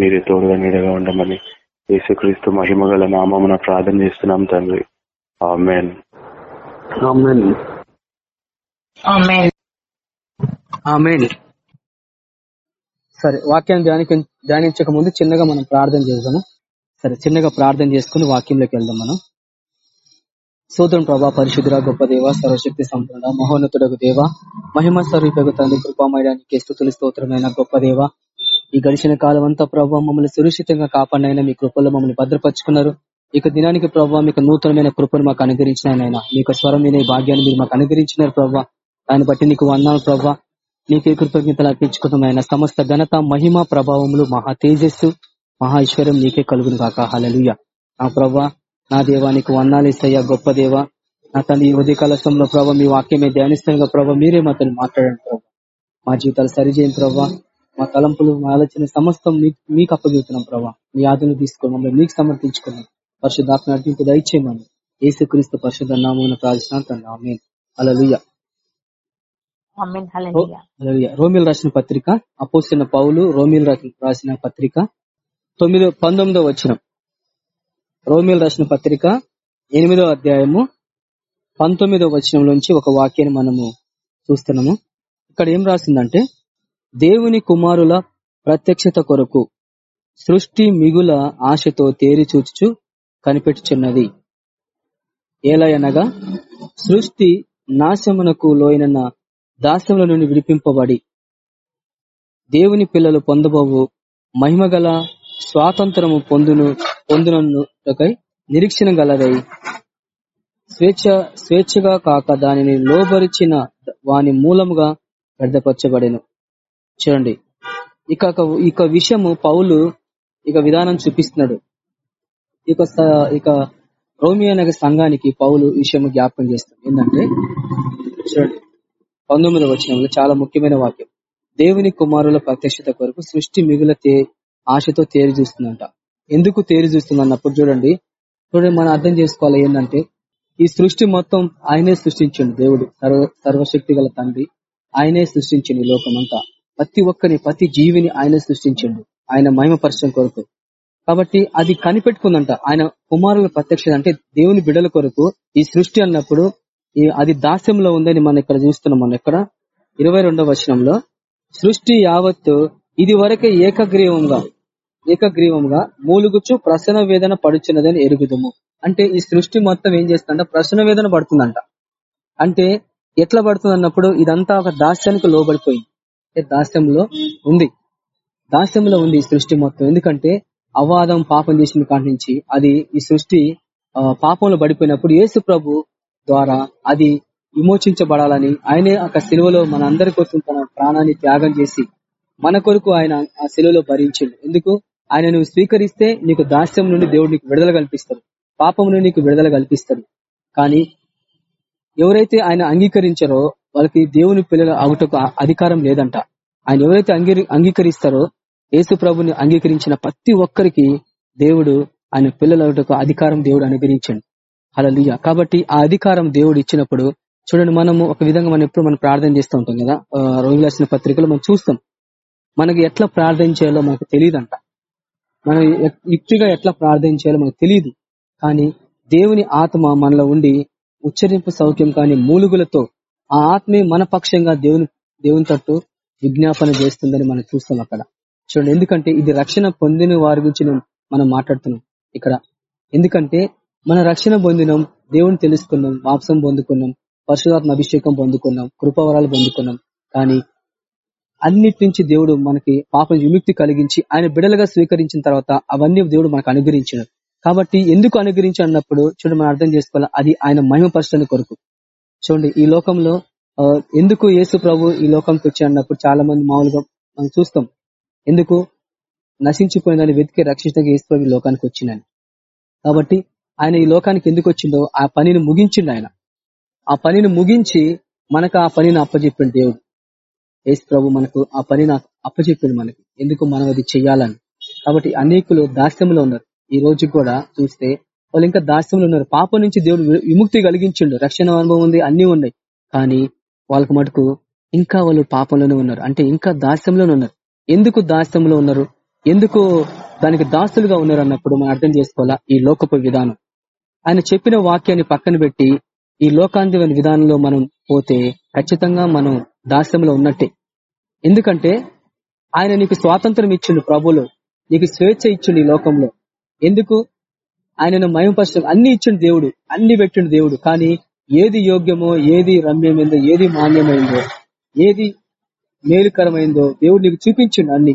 Speaker 4: మీరే తోడుగా నీడగా ఉండమని. యేసుక్రీస్తు మహిమ గల నామమున ప్రార్థన చేస్తున్నాం తండ్రి. ఆమెన్.
Speaker 1: సరే వాక్యాన్ని ధ్యానిక ధ్యానించక ముందు చిన్నగా మనం ప్రార్థన చేద్దాము. సరే చిన్నగా ప్రార్థన చేసుకుని వాక్యంలోకి వెళ్దాం మనం. సోదరం ప్రభా పరిశుద్ధుర గొప్ప దేవ సర్వశక్తి సంపూర్ణ మహోన్నతుడకు దేవ మహిమ స్వరూపకు తండ్రి కృపామయడానికి స్థుతులు స్తోత్రమైన గొప్ప దేవ. ఈ గడిచిన కాలం అంతా ప్రభావ మమ్మల్ని సురక్షితంగా కాపాడినైనా మీ కృపల్లో మమ్మల్ని భద్రపరుచుకున్నారు. ఇక దినానికి ప్రభావ మీకు నూతనమైన కృపను మాకు అనుగ్రహించిన ఆయన మీకు స్వరం వినే భాగ్యాన్ని మీరు మాకు అనుగ్రహించినారు ప్రభావ దాన్ని బట్టి నీకు వందాలు ప్రభావ నీకే కృతజ్ఞతలు అర్పించుకుంటాం ఆయన. సమస్త ఘనత మహిమ ప్రభావములు మహా తేజస్సు మహా ఐశ్వర్యం నీకే కలుగును కాక హలలుయ నా ప్రభా నా దేవానికి వందాలు ఇస్తాయా గొప్ప దేవ. నా తల్లి ఈ ఉదయకాల సమయంలో ప్రభావ మీ వాక్యమే ధ్యానిస్తాను ప్రభావ మీరే మాతో మాట్లాడండి ప్రభావ మా జీవితాలు సరిచేయండి ప్రభావ మా తలంపులు మా ఆలోచన సమస్తం మీకు మీకు అప్పగిస్తున్నాం ప్రభావ మీ ఆదులు తీసుకుని మమ్మల్ని మీకు సమర్పించుకున్నాం. పరిశుద్ధాత్మ నడిపింపు దయచేయమని యేసుక్రీస్తు పరిశుద్ధ ఆమేన్. హల్లెలూయా.
Speaker 2: హల్లెలూయా.
Speaker 1: రోమిల్ రాసిన పత్రిక అపోసిన పౌలు రోమిల్ రాసిన పత్రిక తొమ్మిదో పంతొమ్మిదో వచనం రోమిల్ రాసిన పత్రిక ఎనిమిదో అధ్యాయము పంతొమ్మిదో వచనంలోంచి ఒక వాక్యాన్ని మనము చూస్తున్నాము ఇక్కడ ఏం రాసిందంటే దేవుని కుమారుల ప్రత్యక్షత కొరకు సృష్టి మిగుల ఆశతో తేరి చూచుచు కనిపెట్టుచున్నది. ఏలయనగా సృష్టి నాశమునకు లోయనన్న దాస్యముల నుండి విడిపింపబడి దేవుని పిల్లలు పొందబోవు మహిమగల స్వాతంత్రము పొందును పొందునకై నిరీక్షణ గలదై. స్వేచ్ఛ స్వేచ్ఛగా కాక దానిని లోబరిచిన వాని మూలముగా వ్యర్థపరచబడెను. చూడండి. ఇక ఇక విషయము పౌలు ఇక విధానం చూపిస్తున్నాడు. ఇక ఇక రోమియో నగర సంఘానికి పౌలు విషయము జ్ఞాపకం చేస్తాం ఏంటంటే చూడండి పంతొమ్మిదవ వచనంలో చాలా ముఖ్యమైన వాక్యం. దేవుని కుమారుల ప్రత్యక్షత కొరకు సృష్టి మిగుల తే ఆశతో తేరి చూస్తుందంట. ఎందుకు తేరి చూస్తుంది అన్నప్పుడు చూడండి చూడండి మనం అర్థం చేసుకోవాలి ఏంటంటే ఈ సృష్టి మొత్తం ఆయనే సృష్టించండి దేవుడు సర్వ సర్వశక్తి గల తండ్రి. ఆయనే సృష్టించండి లోకమంతా. ప్రతి ఒక్కరిని ప్రతి జీవిని ఆయనే సృష్టించండు. ఆయన మహిమపరచడం కొరకు. కాబట్టి అది కనిపెట్టుకుందంట. ఆయన కుమారుల ప్రత్యక్షత అంటే దేవుని బిడల కొరకు ఈ సృష్టి అన్నప్పుడు అది దాస్యంలో ఉందని మనం ఇక్కడ చూస్తున్నాం మనం ఇక్కడ. ఇరవై రెండవ వచనంలో సృష్టి యావత్తు ఇది వరకే ఏకగ్రీవంగా ఏకగ్రీవంగా మూలుగుచ్చు ప్రసన వేదన పడుచున్నదని ఎరుగుదుము. అంటే ఈ సృష్టి మొత్తం ఏం చేస్తుందంట? ప్రసన వేదన పడుతుందంట. అంటే ఎట్లా పడుతుంది అన్నప్పుడు ఇదంతా ఒక దాస్యానికి లోబడిపోయింది. దాస్యంలో ఉంది. దాస్యంలో ఉంది ఈ సృష్టి మొత్తం. ఎందుకంటే అవాదం పాపం చేసిన కాటి నుంచి అది ఈ సృష్టి ఆ, పాపంలో పడిపోయినప్పుడు యేసు ప్రభు ద్వారా అది విమోచించబడాలని ఆయనే ఒక సెలవులో మన అందరి కోసం తన ప్రాణాన్ని త్యాగం చేసి మన కొరకు ఆయన ఆ సెలవులో భరించిండు. ఎందుకు? ఆయన నువ్వు స్వీకరిస్తే నీకు దాస్యం నుండి దేవుడు నీకు విడుదల కల్పిస్తాడు. పాపం నుండి నీకు విడుదల కల్పిస్తాడు. కానీ ఎవరైతే ఆయన అంగీకరించారో వాళ్ళకి దేవుని పిల్లలు అవుటకు అధికారం లేదంట. ఆయన ఎవరైతే అంగీ- అంగీకరిస్తారో యేసు ప్రభుని అంగీకరించిన ప్రతి ఒక్కరికి దేవుడు ఆయన పిల్లలకు అధికారం దేవుడు అనుగ్రహించండి. అలా కాబట్టి ఆ అధికారం దేవుడు ఇచ్చినప్పుడు చూడండి మనము ఒక విధంగా మనం ఎప్పుడు మనం ప్రార్థన చేస్తూ ఉంటాం కదా? రోజు రాసిన పత్రికలో మనం చూస్తాం. మనకి ఎట్లా ప్రార్థన చేయాలో మనకు తెలియదంట. మనం ఎ- యుక్తిగా ఎట్లా ప్రార్థన చేయాలో మనకు తెలియదు కానీ దేవుని ఆత్మ మనలో ఉండి ఉచ్చరింపు సౌఖ్యం కాని మూలుగులతో ఆ ఆత్మే మన పక్షంగా దేవుని దేవుని తట్టు విజ్ఞాపన చేస్తుందని మనం చూస్తాం అక్కడ. చూడండి ఎందుకంటే ఇది రక్షణ పొందిన వారి గురించి మనం మాట్లాడుతున్నాం ఇక్కడ. ఎందుకంటే మన రక్షణ పొందినాం దేవుని తెలుసుకున్నాం మాంసం పొందుకున్నాం పరశురాత్మ అభిషేకం పొందుకున్నాం కృపవరాలు పొందుకున్నాం. కానీ అన్నిటి నుంచి దేవుడు మనకి పాపం విముక్తి కలిగించి ఆయన బిడలుగా స్వీకరించిన తర్వాత అవన్నీ దేవుడు మనకు అనుగ్రహించాడు. కాబట్టి ఎందుకు అనుగ్రహించి అన్నప్పుడు చూడండి మనం అర్థం చేసుకోవాలి అది ఆయన మహిమపరచని కొరకు. చూడండి ఈ లోకంలో ఎందుకు యేసు ప్రభు ఈ లోకంకి వచ్చి అన్నప్పుడు చాలా మంది మామూలుగా మనం చూస్తాం. ఎందుకు? నశించిపోయిందని వెతికి రక్షించడానికి యేసు లోకానికి వచ్చిందని కాబట్టి ఆయన ఈ లోకానికి ఎందుకు వచ్చిందో ఆ పనిని ముగించిండు ఆయన. ఆ పనిని ముగించి మనకు ఆ పనిని అప్పచెప్పిండు దేవుడు. యేసు ప్రభు మనకు ఆ పనిని అప్పచెప్పిండు మనకి. ఎందుకు మనం అది చెయ్యాలని? కాబట్టి అనేకులు దాస్యంలో ఉన్నారు. ఈ రోజు కూడా చూస్తే వాళ్ళు ఇంకా దాస్యంలో ఉన్నారు. పాపం నుంచి దేవుడు విముక్తి కలిగించిండు. రక్షణ అనుభవం ఉంది అన్ని ఉన్నాయి. కానీ వాళ్ళకు మటుకు ఇంకా వాళ్ళు పాపంలోనే ఉన్నారు. అంటే ఇంకా దాస్యంలోనే ఉన్నారు. ఎందుకు దాస్యంలో ఉన్నారు? ఎందుకు దానికి దాసులుగా ఉన్నారు అన్నప్పుడు మనం అర్థం చేసుకోవాలా? ఈ లోకపు విధానం. ఆయన చెప్పిన వాక్యాన్ని పక్కన పెట్టి ఈ లోకాంతిమైన విధానంలో మనం పోతే ఖచ్చితంగా మనం దాస్యంలో ఉన్నట్టే. ఎందుకంటే ఆయన నీకు స్వాతంత్రం ఇచ్చిండు ప్రభులు నీకు స్వేచ్ఛ ఇచ్చిండు ఈ లోకంలో. ఎందుకు? ఆయనను మయంపరచడం అన్ని ఇచ్చిండు దేవుడు. అన్ని పెట్టిండు దేవుడు. కానీ ఏది యోగ్యమో ఏది రమ్యమైందో ఏది మాన్యమైందో ఏది మేలుకరమైందో దేవుడు నీకు చూపించిండు అన్ని.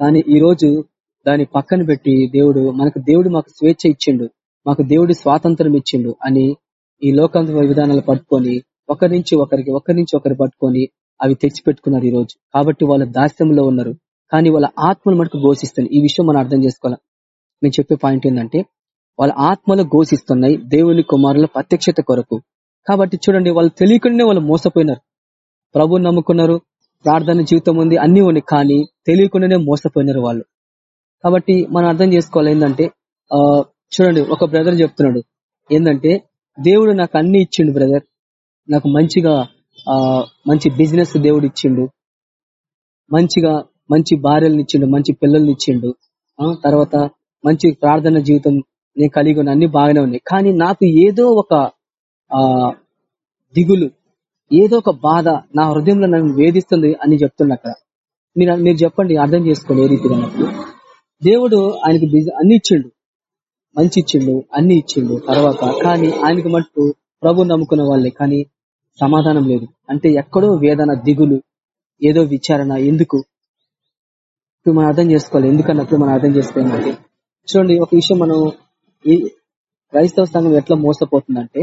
Speaker 1: కానీ ఈ రోజు దాన్ని పక్కన పెట్టి దేవుడు మనకు దేవుడు మాకు స్వేచ్ఛ ఇచ్చిండు మాకు దేవుడి స్వాతంత్రం ఇచ్చిండు అని ఈ లోకాంత విధానాలు పట్టుకొని ఒకరి నుంచి ఒకరికి ఒకరి నుంచి ఒకరు పట్టుకొని అవి తెచ్చిపెట్టుకున్నారు ఈ రోజు. కాబట్టి వాళ్ళ దాస్యంలో ఉన్నారు. కానీ వాళ్ళ ఆత్మలు మనకు ఘోషిస్తుంది ఈ విషయం మనం అర్థం చేసుకోవాలి? నేను చెప్పే పాయింట్ ఏంటంటే వాళ్ళ ఆత్మలు ఘోషిస్తున్నాయి దేవుని కుమారుల ప్రత్యక్షత కొరకు. కాబట్టి చూడండి వాళ్ళు తెలియకుండానే వాళ్ళు మోసపోయినారు. ప్రభు నమ్ముకున్నారు. ప్రార్థన జీవితం ఉంది అన్ని ఉన్నాయి కానీ తెలియకుండానే మోసపోయినారు వాళ్ళు. కాబట్టి మనం అర్థం చేసుకోవాలి ఏంటంటే చూడండి ఒక బ్రదర్ చెప్తున్నాడు. ఏంటంటే దేవుడు నాకు అన్ని ఇచ్చిండు బ్రదర్. నాకు మంచిగా ఆ మంచి బిజినెస్ దేవుడు ఇచ్చిండు. మంచిగా మంచి భార్యలను ఇచ్చిండు మంచి పిల్లల్ని ఇచ్చిండు. తర్వాత మంచి ప్రార్థన జీవితం నేను కలిగి ఉన్న అన్ని బాగానే ఉన్నాయి. కానీ నాకు ఏదో ఒక ఆ దిగులు ఏదో ఒక బాధ నా హృదయంలో నన్ను వేధిస్తుంది అని చెప్తున్నా అక్కడ. మీరు మీరు చెప్పండి అర్థం చేసుకోండి ఏ రీతిగా దేవుడు ఆయనకి అన్ని ఇచ్చిండు. మంచి ఇచ్చిండు అన్ని ఇచ్చిండు తర్వాత. కానీ ఆయనకి మట్టు ప్రభు నమ్ముకున్న వాళ్ళే కానీ సమాధానం లేదు. అంటే ఎక్కడో వేదన దిగులు ఏదో విచారణ ఎందుకు? ఇప్పుడు మనం అర్థం చేసుకోవాలి ఎందుకన్నప్పుడు మనం అర్థం చేసుకోవాలి. చూడండి ఒక విషయం మనం ఈ క్రైస్తవ సంఘం ఎట్లా మోసపోతుందంటే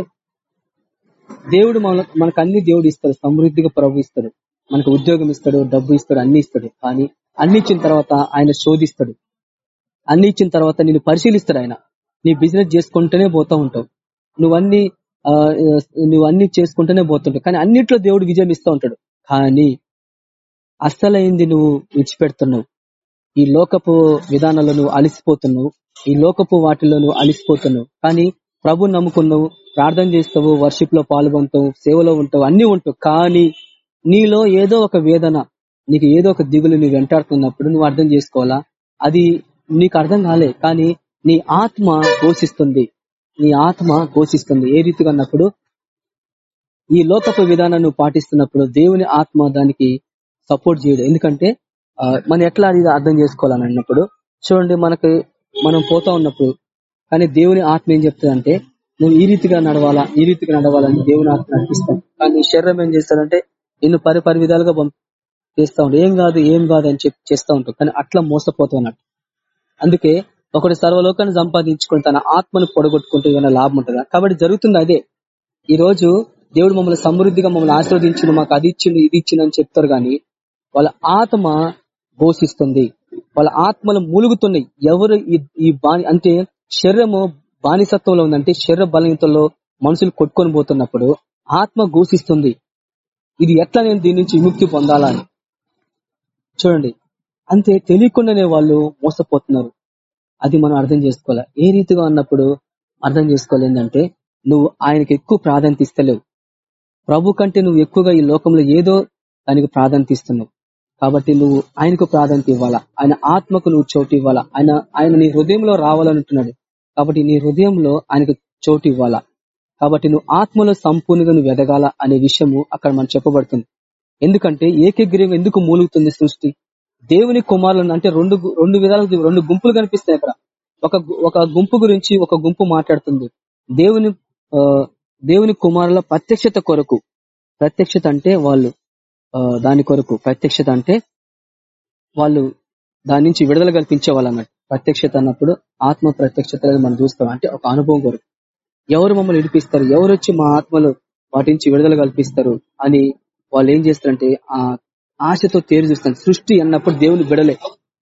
Speaker 1: దేవుడు మనకు అన్ని దేవుడు ఇస్తాడు సమృద్ధిగా ప్రభు ఇస్తాడు మనకు ఉద్యోగం ఇస్తాడు డబ్బు ఇస్తాడు అన్ని ఇస్తాడు. కానీ అన్ని ఇచ్చిన తర్వాత ఆయన శోధిస్తాడు. అన్ని ఇచ్చిన తర్వాత నేను పరిశీలిస్తాడు ఆయన. నీ బిజినెస్ చేసుకుంటూనే పోతా ఉంటావు. నువ్వన్నీ నువ్వు అన్ని చేసుకుంటూనే పోతుంటావు కానీ అన్నిట్లో దేవుడు విజయం ఇస్తూ ఉంటాడు. కానీ అస్సలైంది నువ్వు విడిచిపెడుతున్నావు. ఈ లోకపు విధానంలో నువ్వు అలిసిపోతున్నావు. ఈ లోకపు వాటిలో నువ్వు అలిసిపోతున్నావు. కానీ ప్రభు నమ్ముకున్నావు ప్రార్థన చేస్తావు వర్షిప్లో పాల్గొంటావు సేవలో ఉంటావు అన్ని ఉంటావు. కానీ నీలో ఏదో ఒక వేదన నీకు ఏదో ఒక దిగులు నువ్వు వెంటాడుతున్నప్పుడు నువ్వు అర్థం చేసుకోవాలా? అది నీకు అర్థం కాలే కానీ నీ ఆత్మ ఘోషిస్తుంది. నీ ఆత్మ ఘోషిస్తుంది. ఏ రీతిగా అన్నప్పుడు ఈ లోకపు విధానాన్ని పాటిస్తున్నప్పుడు దేవుని ఆత్మ దానికి సపోర్ట్ చేయడు. ఎందుకంటే మనం ఎట్లా అది అర్థం చేసుకోవాలని అన్నప్పుడు? చూడండి మనకి మనం పోతా ఉన్నప్పుడు కానీ దేవుని ఆత్మ ఏం చెప్తుందంటే నువ్వు ఈ రీతిగా నడవాలా ఈ రీతిగా నడవాలని దేవుని ఆత్మ నడిపిస్తాను కానీ శరీరం ఏం చేస్తాడంటే నిన్ను పరిపరి విధాలుగా చేస్తా ఉంటాడు ఏం కాదు ఏం కాదు అని చెప్పి చేస్తా ఉంటావు కానీ అట్లా మోసపోతావు అందుకే ఒకటి సర్వలోకాన్ని సంపాదించుకుని తన ఆత్మను పొడగొట్టుకుంటే ఏమైనా లాభం ఉంటుందా? కాబట్టి జరుగుతుంది అదే. ఈ రోజు దేవుడు మమ్మల్ని సమృద్ధిగా మమ్మల్ని ఆశీర్వదించిన మాకు అది ఇచ్చిండు ఇది ఇచ్చిండు అని చెప్తారు గాని వాళ్ళ ఆత్మ ఘోషిస్తుంది వాళ్ళ ఆత్మలు మూలుగుతున్నాయి. ఎవరు ఈ అంటే శరీరము బానిసత్వంలో ఉందంటే శరీర బలహీనతలో మనుషులు కొట్టుకొని పోతున్నప్పుడు ఆత్మ ఘోషిస్తుంది. ఇది ఎట్లా నేను దీని నుంచి విముక్తి పొందాలని చూడండి. అంతే తెలియకుండానే వాళ్ళు మోసపోతున్నారు. అది మనం అర్థం చేసుకోవాలి. ఏ రీతిగా ఉన్నప్పుడు అర్థం చేసుకోవాలి ఏంటంటే నువ్వు ఆయనకి ఎక్కువ ప్రాధాన్యత ఇస్తలేవు. ప్రభు కంటే నువ్వు ఎక్కువగా ఈ లోకంలో ఏదో దానికి ప్రాధాన్యత ఇస్తున్నావు. కాబట్టి నువ్వు ఆయనకు ప్రాధాన్యత ఇవ్వాలా. ఆయన ఆత్మకు నువ్వు చోటు ఇవ్వాలా. ఆయన ఆయన నీ హృదయంలో రావాలంటున్నాడు. కాబట్టి నీ హృదయంలో ఆయనకు చోటు ఇవ్వాలా? కాబట్టి నువ్వు ఆత్మలో సంపూర్ణంగా నువ్వు ఎదగాల అనే విషయము అక్కడ మనం చెప్పబడుతుంది. ఎందుకంటే ఏకగ్రీవం ఎందుకు మూలుగుతుంది సృష్టి? దేవుని కుమారులను అంటే రెండు రెండు విధాలు రెండు గుంపులు కనిపిస్తాయి అక్కడ. ఒక ఒక గుంపు గురించి ఒక గుంపు మాట్లాడుతుంది. దేవుని దేవుని కుమారుల ప్రత్యక్షత కొరకు. ప్రత్యక్షత అంటే వాళ్ళు దాని కొరకు. ప్రత్యక్షత అంటే వాళ్ళు దాని నుంచి విడుదల కల్పించే వాళ్ళు అన్నట్టు ప్రత్యక్షత అన్నప్పుడు ఆత్మ ప్రత్యక్షత మనం చూస్తాం. అంటే ఒక అనుభవం కొరకు. ఎవరు మమ్మల్ని విడిపిస్తారు? ఎవరు వచ్చి మా ఆత్మలు వాటి నుంచి విడుదల కల్పిస్తారు? అని వాళ్ళు ఏం చేస్తారంటే ఆ ఆశతో తేరు చూస్తాను సృష్టి అన్నప్పుడు దేవుని విడలే.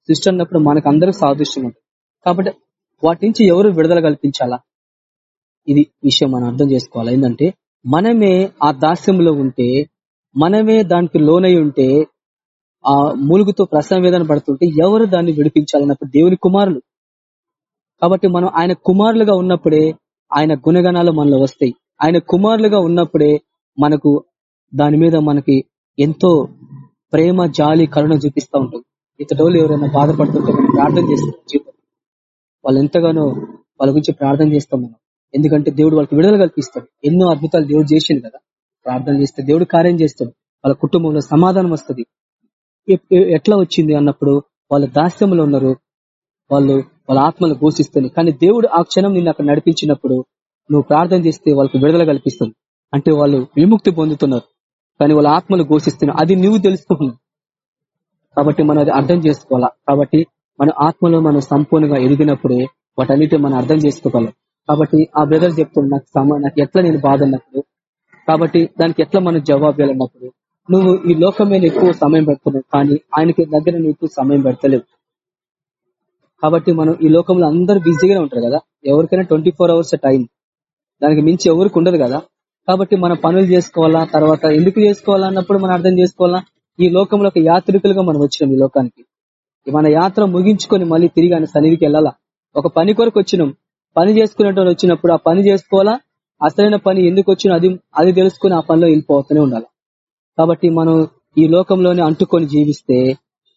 Speaker 1: సృష్టి అన్నప్పుడు మనకు అందరూ సాదృశ్యం ఉంటుంది కాబట్టి వాటి నుంచి ఎవరు విడుదల కల్పించాలా? ఇది విషయం మనం అర్థం చేసుకోవాలి. ఏంటంటే మనమే ఆ దాస్యంలో ఉంటే మనమే దానికి లోనై ఉంటే ఆ మూలుగుతో ప్రసవ వేదన పడుతుంటే ఎవరు దాన్ని విడిపించాలన్నప్పుడు దేవుని కుమారులు. కాబట్టి మనం ఆయన కుమారులుగా ఉన్నప్పుడే ఆయన గుణగణాలు మనలో వస్తాయి. ఆయన కుమారులుగా ఉన్నప్పుడే మనకు దాని మీద మనకి ఎంతో ప్రేమ జాలి కరుణ చూపిస్తూ ఉంటుంది. ఇతడోళ్ళు ఎవరైనా బాధపడుతుంటే మనం ప్రార్థన చేస్తాం జీవితం వాళ్ళు ఎంతగానో వాళ్ళ గురించి ప్రార్థన చేస్తాం మనం. ఎందుకంటే దేవుడు వాళ్ళకి విడుదల కల్పిస్తాడు. ఎన్నో అద్భుతాలు దేవుడు చేసిండు కదా. ప్రార్థన చేస్తే దేవుడు కార్యం చేస్తాడు. వాళ్ళ కుటుంబంలో సమాధానం వస్తుంది. ఎట్లా వచ్చింది అన్నప్పుడు వాళ్ళ దాస్యంలో ఉన్నారు. వాళ్ళు వాళ్ళ ఆత్మలు ఘోషిస్తుంది కానీ దేవుడు ఆ క్షణం నిన్ను అక్కడ నడిపించినప్పుడు నువ్వు ప్రార్థన చేస్తే వాళ్ళకి విడుదల కల్పిస్తుంది. అంటే వాళ్ళు విముక్తి పొందుతున్నారు. కానీ వాళ్ళ ఆత్మలు ఘోషిస్తున్నారు అది నువ్వు తెలుసుకుంటున్నావు కాబట్టి మనం అది అర్థం చేసుకోవాలా? కాబట్టి మన ఆత్మలో మనం సంపూర్ణంగా ఎదిగినప్పుడే వాటన్నిటి మనం అర్థం చేసుకోగలం. కాబట్టి ఆ బ్రదర్ చెప్తుంది నాకు సమ నాకు ఎట్లా నేను బాధ అన్నప్పుడు కాబట్టి దానికి ఎట్లా మనం జవాబు ఇవ్వాలన్నప్పుడు నువ్వు ఈ లోకం మీద ఎక్కువ సమయం పెడుతున్నావు కానీ ఆయనకి దగ్గర నువ్వు సమయం పెడతలేవు. కాబట్టి మనం ఈ లోకంలో అందరూ బిజీగానే ఉంటారు కదా? ఎవరికైనా ట్వంటీ అవర్స్ టైం. దానికి మించి ఎవరికి ఉండదు కదా? కాబట్టి మనం పనులు చేసుకోవాలా? తర్వాత ఎందుకు చేసుకోవాలా అన్నప్పుడు మనం అర్థం చేసుకోవాలా? ఈ లోకంలో ఒక యాత్రికులుగా మనం వచ్చినాం ఈ లోకానికి. మన యాత్ర ముగించుకొని మళ్ళీ తిరిగి ఆయన సన్నిధికి వెళ్ళాలా? ఒక పని కొరకు వచ్చినాం. పని చేసుకునేటువంటి వచ్చినప్పుడు ఆ పని చేసుకోవాలా? అసలైన పని ఎందుకు వచ్చినా అది అది తెలుసుకుని ఆ పనిలో వెళ్ళిపోతూనే ఉండాలి? కాబట్టి మనం ఈ లోకంలోనే అంటుకొని జీవిస్తే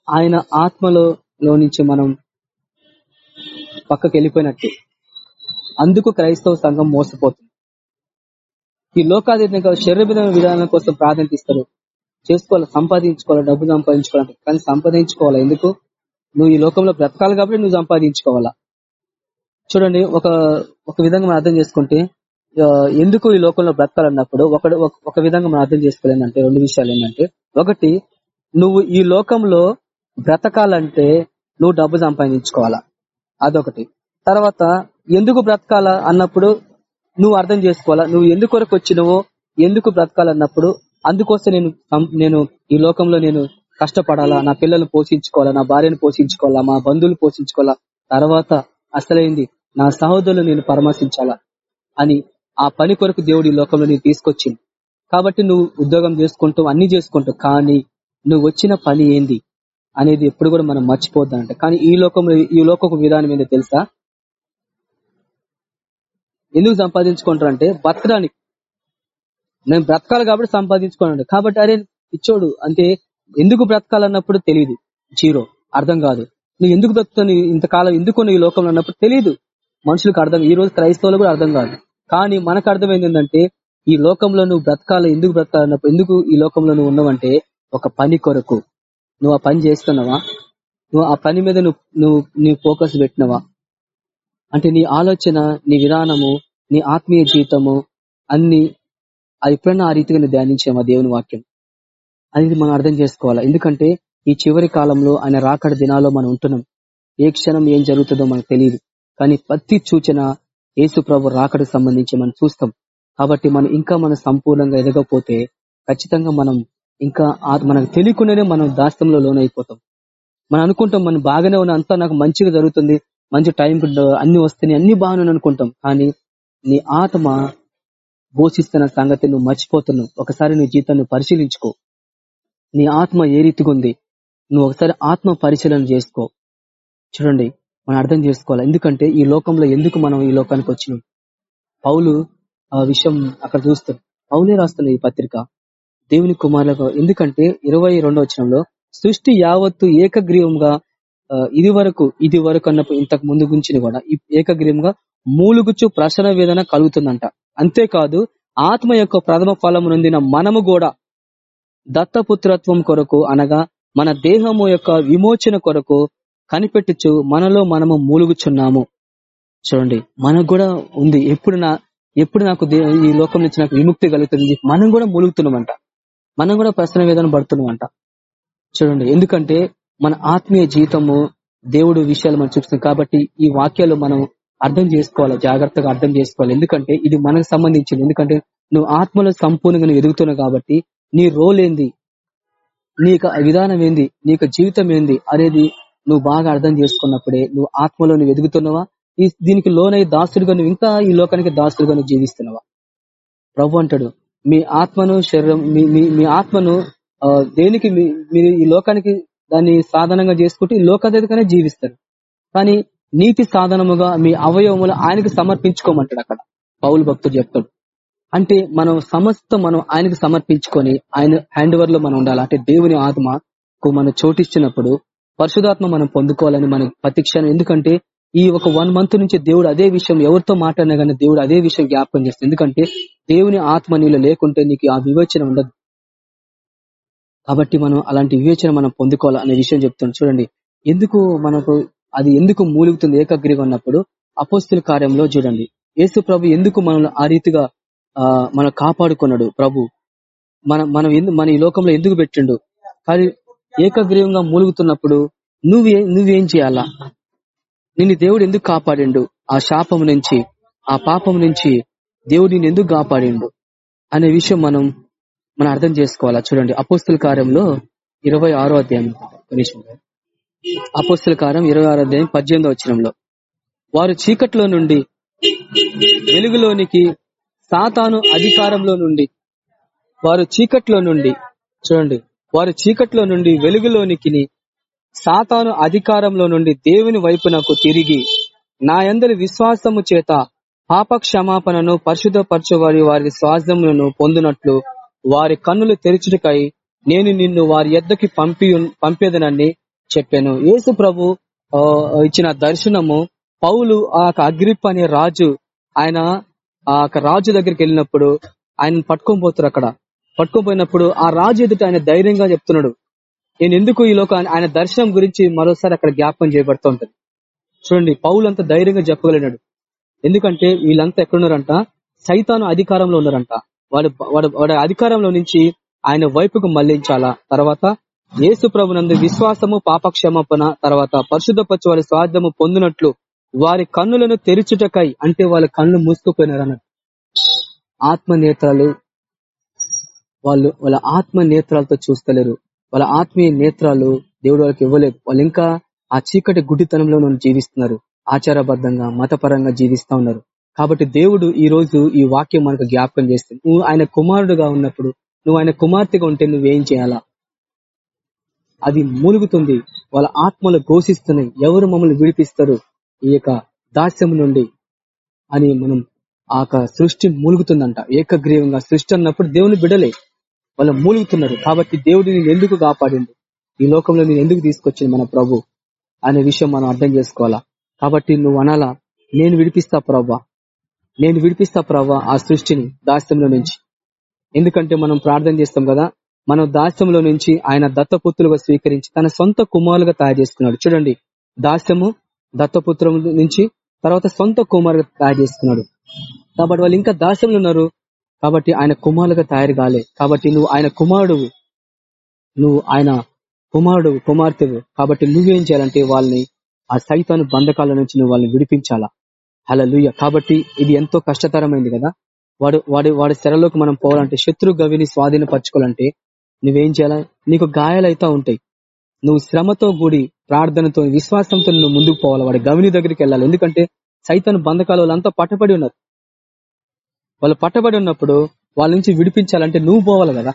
Speaker 1: ఆయన ఆత్మలో నుంచి మనం పక్కకి వెళ్ళిపోయినట్టు. అందుకు క్రైస్తవ సంఘం మోసపోతుంది. ఈ లోకాధీతంగా శరీర విధానం కోసం ప్రాధాన్యత ఇస్తారు చేసుకోవాలి? సంపాదించుకోవాలి? డబ్బు సంపాదించుకోవాలి కానీ సంపాదించుకోవాలి? ఎందుకు? నువ్వు ఈ లోకంలో బ్రతకాలి కాబట్టి నువ్వు సంపాదించుకోవాలా? చూడండి ఒక ఒక విధంగా మనం అర్థం చేసుకుంటే ఎందుకు ఈ లోకంలో బ్రతకాలన్నప్పుడు ఒక ఒక విధంగా మనం అర్థం చేసుకోలేదంటే రెండు విషయాలు ఏంటంటే ఒకటి నువ్వు ఈ లోకంలో బ్రతకాలంటే నువ్వు డబ్బు సంపాదించుకోవాలా? అదొకటి. తర్వాత ఎందుకు బ్రతకాలా అన్నప్పుడు నువ్వు అర్థం చేసుకోవాలా? నువ్వు ఎందుకు వరకు వచ్చినవో ఎందుకు బ్రతకాలన్నప్పుడు అందుకోసం నేను నేను ఈ లోకంలో నేను కష్టపడాలా? నా పిల్లల్ని పోషించుకోవాలా? నా భార్యను పోషించుకోవాలా? మా బంధువులు పోషించుకోవాలా? తర్వాత అసలైంది నా సహోదరులు నేను పరామర్శించాలా? అని ఆ పని కొరకు దేవుడు ఈ లోకంలో నేను తీసుకొచ్చింది కాబట్టి నువ్వు ఉద్యోగం చేసుకుంటూ అన్ని చేసుకుంటావు కానీ నువ్వు వచ్చిన పని ఏంది అనేది ఎప్పుడు కూడా మనం మర్చిపోద్దంట కానీ ఈ లోకంలో ఈ లోకపు విధానం ఏందో తెలుసా? ఎందుకు సంపాదించుకుంటారు అంటే బతకడానికి. నేను బ్రతకాలి కాబట్టి సంపాదించుకోండి కాబట్టి అరే ఇచ్చోడు అంటే ఎందుకు బ్రతకాలన్నప్పుడు తెలియదు జీరో అర్థం కాదు. నువ్వు ఎందుకు బ్రతుకుతావు ఇంతకాలం ఎందుకు ఈ లోకంలో అన్నప్పుడు తెలియదు మనుషులకు అర్థం ఈ రోజు క్రైస్తవులు కూడా అర్థం కాదు. కానీ మనకు అర్థమైంది ఏంటంటే ఈ లోకంలో నువ్వు బ్రతకాలి ఎందుకు బ్రతకాలన్నప్పుడు ఎందుకు ఈ లోకంలో నువ్వు ఉన్నావంటే ఒక పని కొరకు. నువ్వు ఆ పని చేస్తున్నావా? నువ్వు ఆ పని మీద నువ్వు నువ్వు నీ ఫోకస్ పెట్టినవా? అంటే నీ ఆలోచన నీ విధానము నీ ఆత్మీయ జీవితము అన్ని అది ఎప్పుడైనా ఆ రీతిగా ధ్యానించామా దేవుని వాక్యం? అనేది మనం అర్థం చేసుకోవాలా. ఎందుకంటే ఈ చివరి కాలంలో ఆయన రాకడ దినాల్లో మనం ఉంటున్నాం. ఏ క్షణం ఏం జరుగుతుందో మనకు తెలియదు కానీ ప్రతి సూచన యేసు ప్రభు రాకడకు సంబంధించి మనం చూస్తాం. కాబట్టి మనం ఇంకా మనం సంపూర్ణంగా ఎదగపోతే ఖచ్చితంగా మనం ఇంకా మనకు తెలియకుండానే మనం దాస్తంలో లోనైపోతాం. మనం అనుకుంటాం మనం బాగానే ఉన్న అంతా నాకు మంచిగా జరుగుతుంది మంచి టైం అన్ని వస్తున్నాయి అన్ని బాగానే అనుకుంటాం. కానీ నీ ఆత్మ పోషిస్తున్న సంగతి నువ్వు మర్చిపోతున్నావు. ఒకసారి నీ జీవితాన్ని పరిశీలించుకో. నీ ఆత్మ ఏ రీతిగా ఉంది? నువ్వు ఒకసారి ఆత్మ పరిశీలన చేసుకో. చూడండి. మనం అర్థం చేసుకోవాలి. ఎందుకంటే ఈ లోకంలో ఎందుకు మనం ఈ లోకానికి వచ్చినాం? పౌలు ఆ విషయం అక్కడ చూస్తాం పౌలే రాస్తున్న ఈ పత్రిక దేవుని కుమారులకు ఎందుకంటే ఇరవై రెండో వచనంలో సృష్టి యావత్తు ఏకగ్రీవంగా ఇది వరకు ఇది వరకు అన్నప్పుడు ఇంతకు ముందు గురించి కూడా. ఏకగ్రీవంగా మూలుగుచ్చు ప్రసన వేదన కలుగుతుందంట. అంతేకాదు ఆత్మ యొక్క ప్రథమ ఫలం నొందిన మనము కూడా దత్తపుత్రత్వం కొరకు అనగా మన దేహము యొక్క విమోచన కొరకు కనిపెట్టుచు మనలో మనము మూలుగుచున్నాము. చూడండి మనకు కూడా ఉంది. ఎప్పుడు నా ఎప్పుడు నాకు ఈ లోకం నుంచి నాకు విముక్తి కలుగుతుంది మనం కూడా మూలుగుతున్నామంట. మనం కూడా ప్రశ్న వేదన పడుతున్నామంట. చూడండి ఎందుకంటే మన ఆత్మీయ జీవితము దేవుడు విషయాలు మనం చూపిస్తుంది కాబట్టి ఈ వాక్యాలు మనం అర్థం చేసుకోవాలి జాగ్రత్తగా అర్థం చేసుకోవాలి. ఎందుకంటే ఇది మనకు సంబంధించింది. ఎందుకంటే నువ్వు ఆత్మలో సంపూర్ణంగా ఎదుగుతున్నావు కాబట్టి నీ రోల్ ఏంది? నీ యొక్క విధానం ఏంది? నీ జీవితం ఏంది? అనేది నువ్వు బాగా అర్థం చేసుకున్నప్పుడే నువ్వు ఆత్మలో నువ్వు ఎదుగుతున్నావా? ఈ దీనికి లోనై దాసుడుగా నువ్వు ఇంకా ఈ లోకానికి దాసుడుగా నువ్వు జీవిస్తున్నావా? ప్రభు అంటాడు మీ ఆత్మను శరీరం మీ మీ ఆత్మను దేనికి మీ- మీరు ఈ లోకానికి దాన్ని సాధనంగా చేసుకుంటూ ఈ లోకదేవిగానే జీవిస్తారు. కానీ నీతి సాధనముగా మీ అవయవములు ఆయనకు సమర్పించుకోమంటాడు అక్కడ. పౌలు భక్తుడు చెప్తాడు. అంటే మనం సమస్త మనం ఆయనకు సమర్పించుకొని ఆయన హ్యాండ్ ఓవర్లో మనం ఉండాలి. అంటే దేవుని ఆత్మకు మనం చోటిచ్చినప్పుడు పరిశుధాత్మ మనం పొందుకోవాలని మనం ప్రతిక్షణం ఎందుకంటే ఈ ఒక వన్ మంత్ నుంచి దేవుడు అదే విషయం ఎవరితో మాట్లాడినా కానీ దేవుడు అదే విషయం జ్ఞాపకం చేస్తుంది. ఎందుకంటే దేవుని ఆత్మ నీళ్ళు లేకుంటే నీకు ఆ వివేచన ఉండదు. కాబట్టి మనం అలాంటి వివేచన మనం పొందుకోవాలి అనే విషయం చెప్తాను చూడండి ఎందుకు మనకు అది ఎందుకు మూలుగుతుంది ఏకగ్రీగా ఉన్నప్పుడు? అపోస్తుల కార్యంలో చూడండి యేసు ప్రభు ఎందుకు మనల్ని ఆ రీతిగా ఆ మనం కాపాడుకున్నాడు? ప్రభు మన మనం మన ఈ లోకంలో ఎందుకు పెట్టిండు? కానీ ఏకగ్రీవంగా మూలుగుతున్నప్పుడు నువ్వే నువ్వేం చేయాలా? నిన్ను దేవుడు ఎందుకు కాపాడిండు? ఆ శాపం నుంచి ఆ పాపం నుంచి దేవుడు నిన్ను ఎందుకు కాపాడిండు? అనే విషయం మనం మనం అర్థం చేసుకోవాలా? చూడండి అపోస్తుల కార్యంలో ఇరవై ఆరో అధ్యాయం. అపోస్తుల కార్యం ఇరవై ఆరో అధ్యాయం పద్దెనిమిదో వచ్చినంలో వారు చీకట్లో నుండి వెలుగులోనికి సాతాను అధికారంలో నుండి వారు చీకట్లో నుండి చూడండి వారు చీకట్లో నుండి వెలుగులోనికి సాతాను అధికారంలో నుండి దేవుని వైపునకు తిరిగి నా యందరి విశ్వాసము చేత పాప క్షమాపణను పరిశుద్ధపరచు వారి వారి పొందినట్లు వారి కన్నులు తెరిచుటకై నేను నిన్ను వారి ఎద్దకి పంపి పంపేదనని చెప్పాను. యేసు ప్రభు ఆ, ఇచ్చిన దర్శనము పౌలు ఆ అగ్రిప్ అనే రాజు ఆయన ఆ యొక్క రాజు దగ్గరికి వెళ్ళినప్పుడు ఆయన పట్టుకొని పోతారు అక్కడ. పట్టుకుపోయినప్పుడు ఆ రాజు ఎదుట ఆయన ధైర్యంగా చెప్తున్నాడు నేను ఎందుకు ఈ లోక ఆయన దర్శనం గురించి మరోసారి అక్కడ జ్ఞాపకం చేయబడుతూ ఉంటది. చూడండి పౌలంతా ధైర్యంగా చెప్పగలిగినాడు. ఎందుకంటే వీళ్ళంతా ఎక్కడున్నారంట? సైతాను అధికారంలో ఉన్నారంట. వాడు వాడు వాడి అధికారంలో నుంచి ఆయన వైపుకు మళ్ళించాలా? తర్వాత యేసు ప్రభునందు విశ్వాసము పాపక్షమాపణ తర్వాత పరిశుద్ధపరచు వారి స్వార్థము పొందినట్లు వారి కన్నులను తెరిచుటకై అంటే వాళ్ళ కళ్ళు మూసుకుపోయినారు అన్నట్టు ఆత్మ నేత్రాలు వాళ్ళు వాళ్ళ ఆత్మ నేత్రాలతో చూస్తలేరు. వాళ్ళ ఆత్మీయ నేత్రాలు దేవుడు వాళ్ళకి ఇవ్వలేదు. వాళ్ళు ఇంకా ఆ చీకటి గుడ్డితనంలో జీవిస్తున్నారు. ఆచారబద్ధంగా మతపరంగా జీవిస్తా ఉన్నారు. కాబట్టి దేవుడు ఈ రోజు ఈ వాక్యం మనకు జ్ఞాపకం చేస్తుంది. నువ్వు ఆయన కుమారుడుగా ఉన్నప్పుడు నువ్వు ఆయన కుమార్తెగా ఉంటే నువ్వేం చేయాలా? అది మూలుగుతుంది వాళ్ళ ఆత్మలు ఘోషిస్తున్నాయి. ఎవరు మమ్మల్ని విడిపిస్తారు? ఈ యొక్క దాస్యం నుండి అని మనం ఆ సృష్టి మూలుగుతుందంట ఏకగ్రీవంగా సృష్టి అన్నప్పుడు దేవుని బిడలే. వాళ్ళు మూలుగుతున్నారు. కాబట్టి దేవుడు నేను ఎందుకు కాపాడిండు? ఈ లోకంలో నేను ఎందుకు తీసుకొచ్చింది మన ప్రభు? అనే విషయం మనం అర్థం చేసుకోవాలా? కాబట్టి నువ్వు అనాలా? నేను విడిపిస్తా ప్రభా. నేను విడిపిస్తా ప్రభా ఆ సృష్టిని దాస్యంలో నుంచి. ఎందుకంటే మనం ప్రార్థన చేస్తాం కదా మనం దాస్యంలో నుంచి ఆయన దత్తపుత్రులుగా స్వీకరించి తన సొంత కుమారులుగా తయారు చేసుకున్నాడు. చూడండి దాస్యము దత్తపుత్రం నుంచి తర్వాత సొంత కుమారుగా తయారు చేసుకున్నాడు. కాబట్టి వాళ్ళు ఇంకా దాస్యంలో ఉన్నారు. కాబట్టి ఆయన కుమారులుగా తయారు కాలే. కాబట్టి నువ్వు ఆయన కుమారుడు నువ్వు ఆయన కుమారుడు కుమార్తెవు. కాబట్టి నువ్వేం చేయాలంటే వాళ్ళని ఆ సైతాను బంధకాల నుంచి నువ్వు వాళ్ళని విడిపించాలా. అలా కాబట్టి ఇది ఎంతో కష్టతరమైంది కదా. వాడు వాడి వాడి శరలోకి మనం పోవాలంటే శత్రు గవిని స్వాధీనపరచుకోవాలంటే నువ్వేం చేయాలా? నీకు గాయాలైతా ఉంటాయి. నువ్వు శ్రమతో కూడి ప్రార్థనతో విశ్వాసంతో నువ్వు ముందుకు పోవాలి? వాడి గవిని దగ్గరికి వెళ్ళాలి. ఎందుకంటే సైతాను బంధకాల వాళ్ళంతా పట్టబడి ఉన్నారు. వాళ్ళు పట్టబడి ఉన్నప్పుడు వాళ్ళ నుంచి విడిపించాలంటే నువ్వు పోవాలి కదా.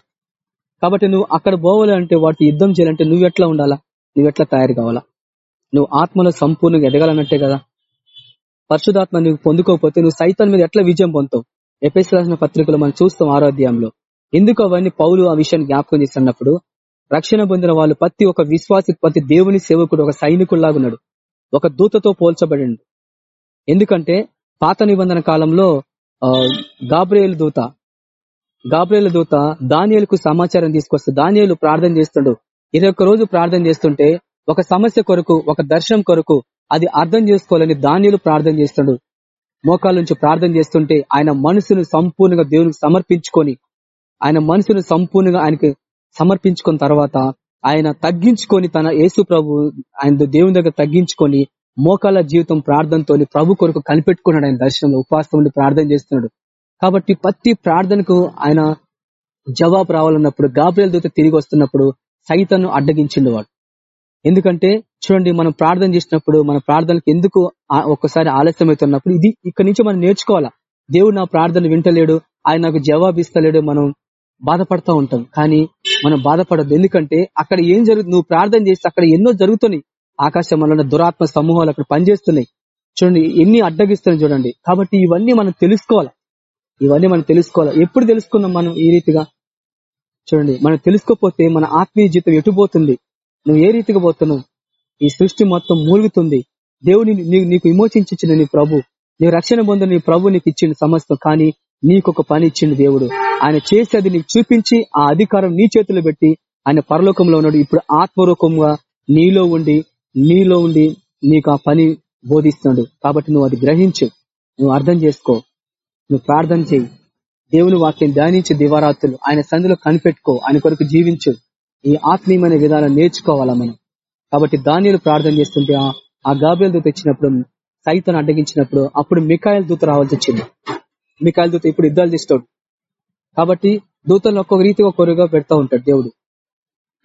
Speaker 1: కాబట్టి నువ్వు అక్కడ పోవాలి అంటే వాటి యుద్ధం చేయాలంటే నువ్వు ఎట్లా ఉండాలా? నువ్వు ఎట్లా తయారు కావాలా? నువ్వు ఆత్మలో సంపూర్ణంగా ఎదగాలన్నట్టే కదా. పరిశుధాత్మ నువ్వు పొందుకోకపోతే నువ్వు సైతం మీద ఎట్లా విజయం పొందుతావు? ఎపిఎస్ రాసిన పత్రికలు మనం చూస్తాం ఆరోగ్యంలో ఎందుకు అవన్నీ పౌలు ఆ విషయాన్ని జ్ఞాపకం చేస్తున్నప్పుడు? రక్షణ పొందిన వాళ్ళు ప్రతి ఒక విశ్వాసి ప్రతి దేవుని సేవకుడు ఒక సైనికుల్లాగున్నాడు. ఒక దూతతో పోల్చబడిండు. ఎందుకంటే పాత నిబంధన కాలంలో ఆ దూత. గాబ్రియల్ దూత దానియలకు సమాచారం తీసుకొస్తే దానియలు ప్రార్థన చేస్తుండు. ఇరవై ఒక్క రోజు ప్రార్థన చేస్తుంటే ఒక సమస్య కొరకు ఒక దర్శనం కొరకు అది అర్థం చేసుకోవాలని దానియలు ప్రార్థన చేస్తుండు. మోకాల నుంచి ప్రార్థన చేస్తుంటే ఆయన మనసును సంపూర్ణంగా దేవునికి సమర్పించుకొని ఆయన మనసును సంపూర్ణంగా ఆయనకి సమర్పించుకున్న తర్వాత ఆయన తగ్గించుకొని తన యేసు ప్రభు ఆయన దేవుని దగ్గర తగ్గించుకొని మోకాల జీవితం ప్రార్థనతో ప్రభు కొరకు కనిపెట్టుకున్నాడు ఆయన దర్శనంలో ఉపవాసం ఉండి ప్రార్థన చేస్తున్నాడు. కాబట్టి ప్రతి ప్రార్థనకు ఆయన జవాబు రావాలన్నప్పుడు గాబ్రియల్ దూత తిరిగి వస్తున్నప్పుడు సైతాన్ని అడ్డగించిండు వాడు ఎందుకంటే చూడండి మనం ప్రార్థన చేసినప్పుడు మన ప్రార్థనలకు ఎందుకు ఆ- ఒక్కసారి ఆలస్యం అవుతున్నప్పుడు ఇది ఇక్కడ నుంచి మనం నేర్చుకోవాలా? దేవుడు నా ప్రార్థన వింటలేడు ఆయన నాకు జవాబు ఇస్తలేడు మనం బాధపడతా ఉంటాం. కానీ మనం బాధపడద్దు. ఎందుకంటే అక్కడ ఏం జరుగుతుంది? నువ్వు ప్రార్థన చేస్తే అక్కడ ఎన్నో జరుగుతున్నాయి. ఆకాశం వల్ల దురాత్మ సమూహాలు అక్కడ పనిచేస్తున్నాయి. చూడండి ఎన్ని అడ్డగిస్తున్నాయి చూడండి. కాబట్టి ఇవన్నీ మనం తెలుసుకోవాలి. ఇవన్నీ మనం తెలుసుకోవాలి. ఎప్పుడు తెలుసుకున్నాం మనం ఈ రీతిగా? చూడండి మనం తెలుసుకోకపోతే మన ఆత్మీయ జీవితం ఎటుపోతుంది నువ్వు ఏ రీతిగా పోతున్నావు? ఈ సృష్టి మొత్తం మూలుగుతుంది. దేవుని నీకు విమోచించిన నీ ప్రభు. నీ రక్షణ పొందిన నీ ప్రభు నీకు ఇచ్చిండు సమస్తం. కానీ నీకు ఒక పని ఇచ్చిండు దేవుడు. ఆయన చేసి అది నీకు చూపించి ఆ అధికారం నీ చేతిలో పెట్టి ఆయన పరలోకంలో ఉన్నాడు. ఇప్పుడు ఆత్మరూపంగా నీలో ఉండి నీలో ఉండి నీకు ఆ పని బోధిస్తున్నాడు కాబట్టి నువ్వు అది గ్రహించు. నువ్వు అర్థం చేసుకో. నువ్వు ప్రార్థన చేయి దేవుని వాక్యం ధ్యానించి దివారాత్రులు. ఆయన సంధిలో కనిపెట్టుకో. ఆయన కొరకు జీవించు. ఈ ఆత్మీయమైన విధానం నేర్చుకోవాలా మనం? కాబట్టి దానిని ప్రార్థన చేస్తుంటే ఆ- ఆ గాబేల్ దూత ఇచ్చినప్పుడు సైతాన్ని అడ్డగించినప్పుడు అప్పుడు మికాయల దూత రావాల్సి వచ్చింది. మికాయల దూత ఇప్పుడు యుద్ధాలు తీస్తాడు కాబట్టి దూతలను ఒక్కొక్క రీతిగా కొరుగా పెడతా ఉంటాడు దేవుడు.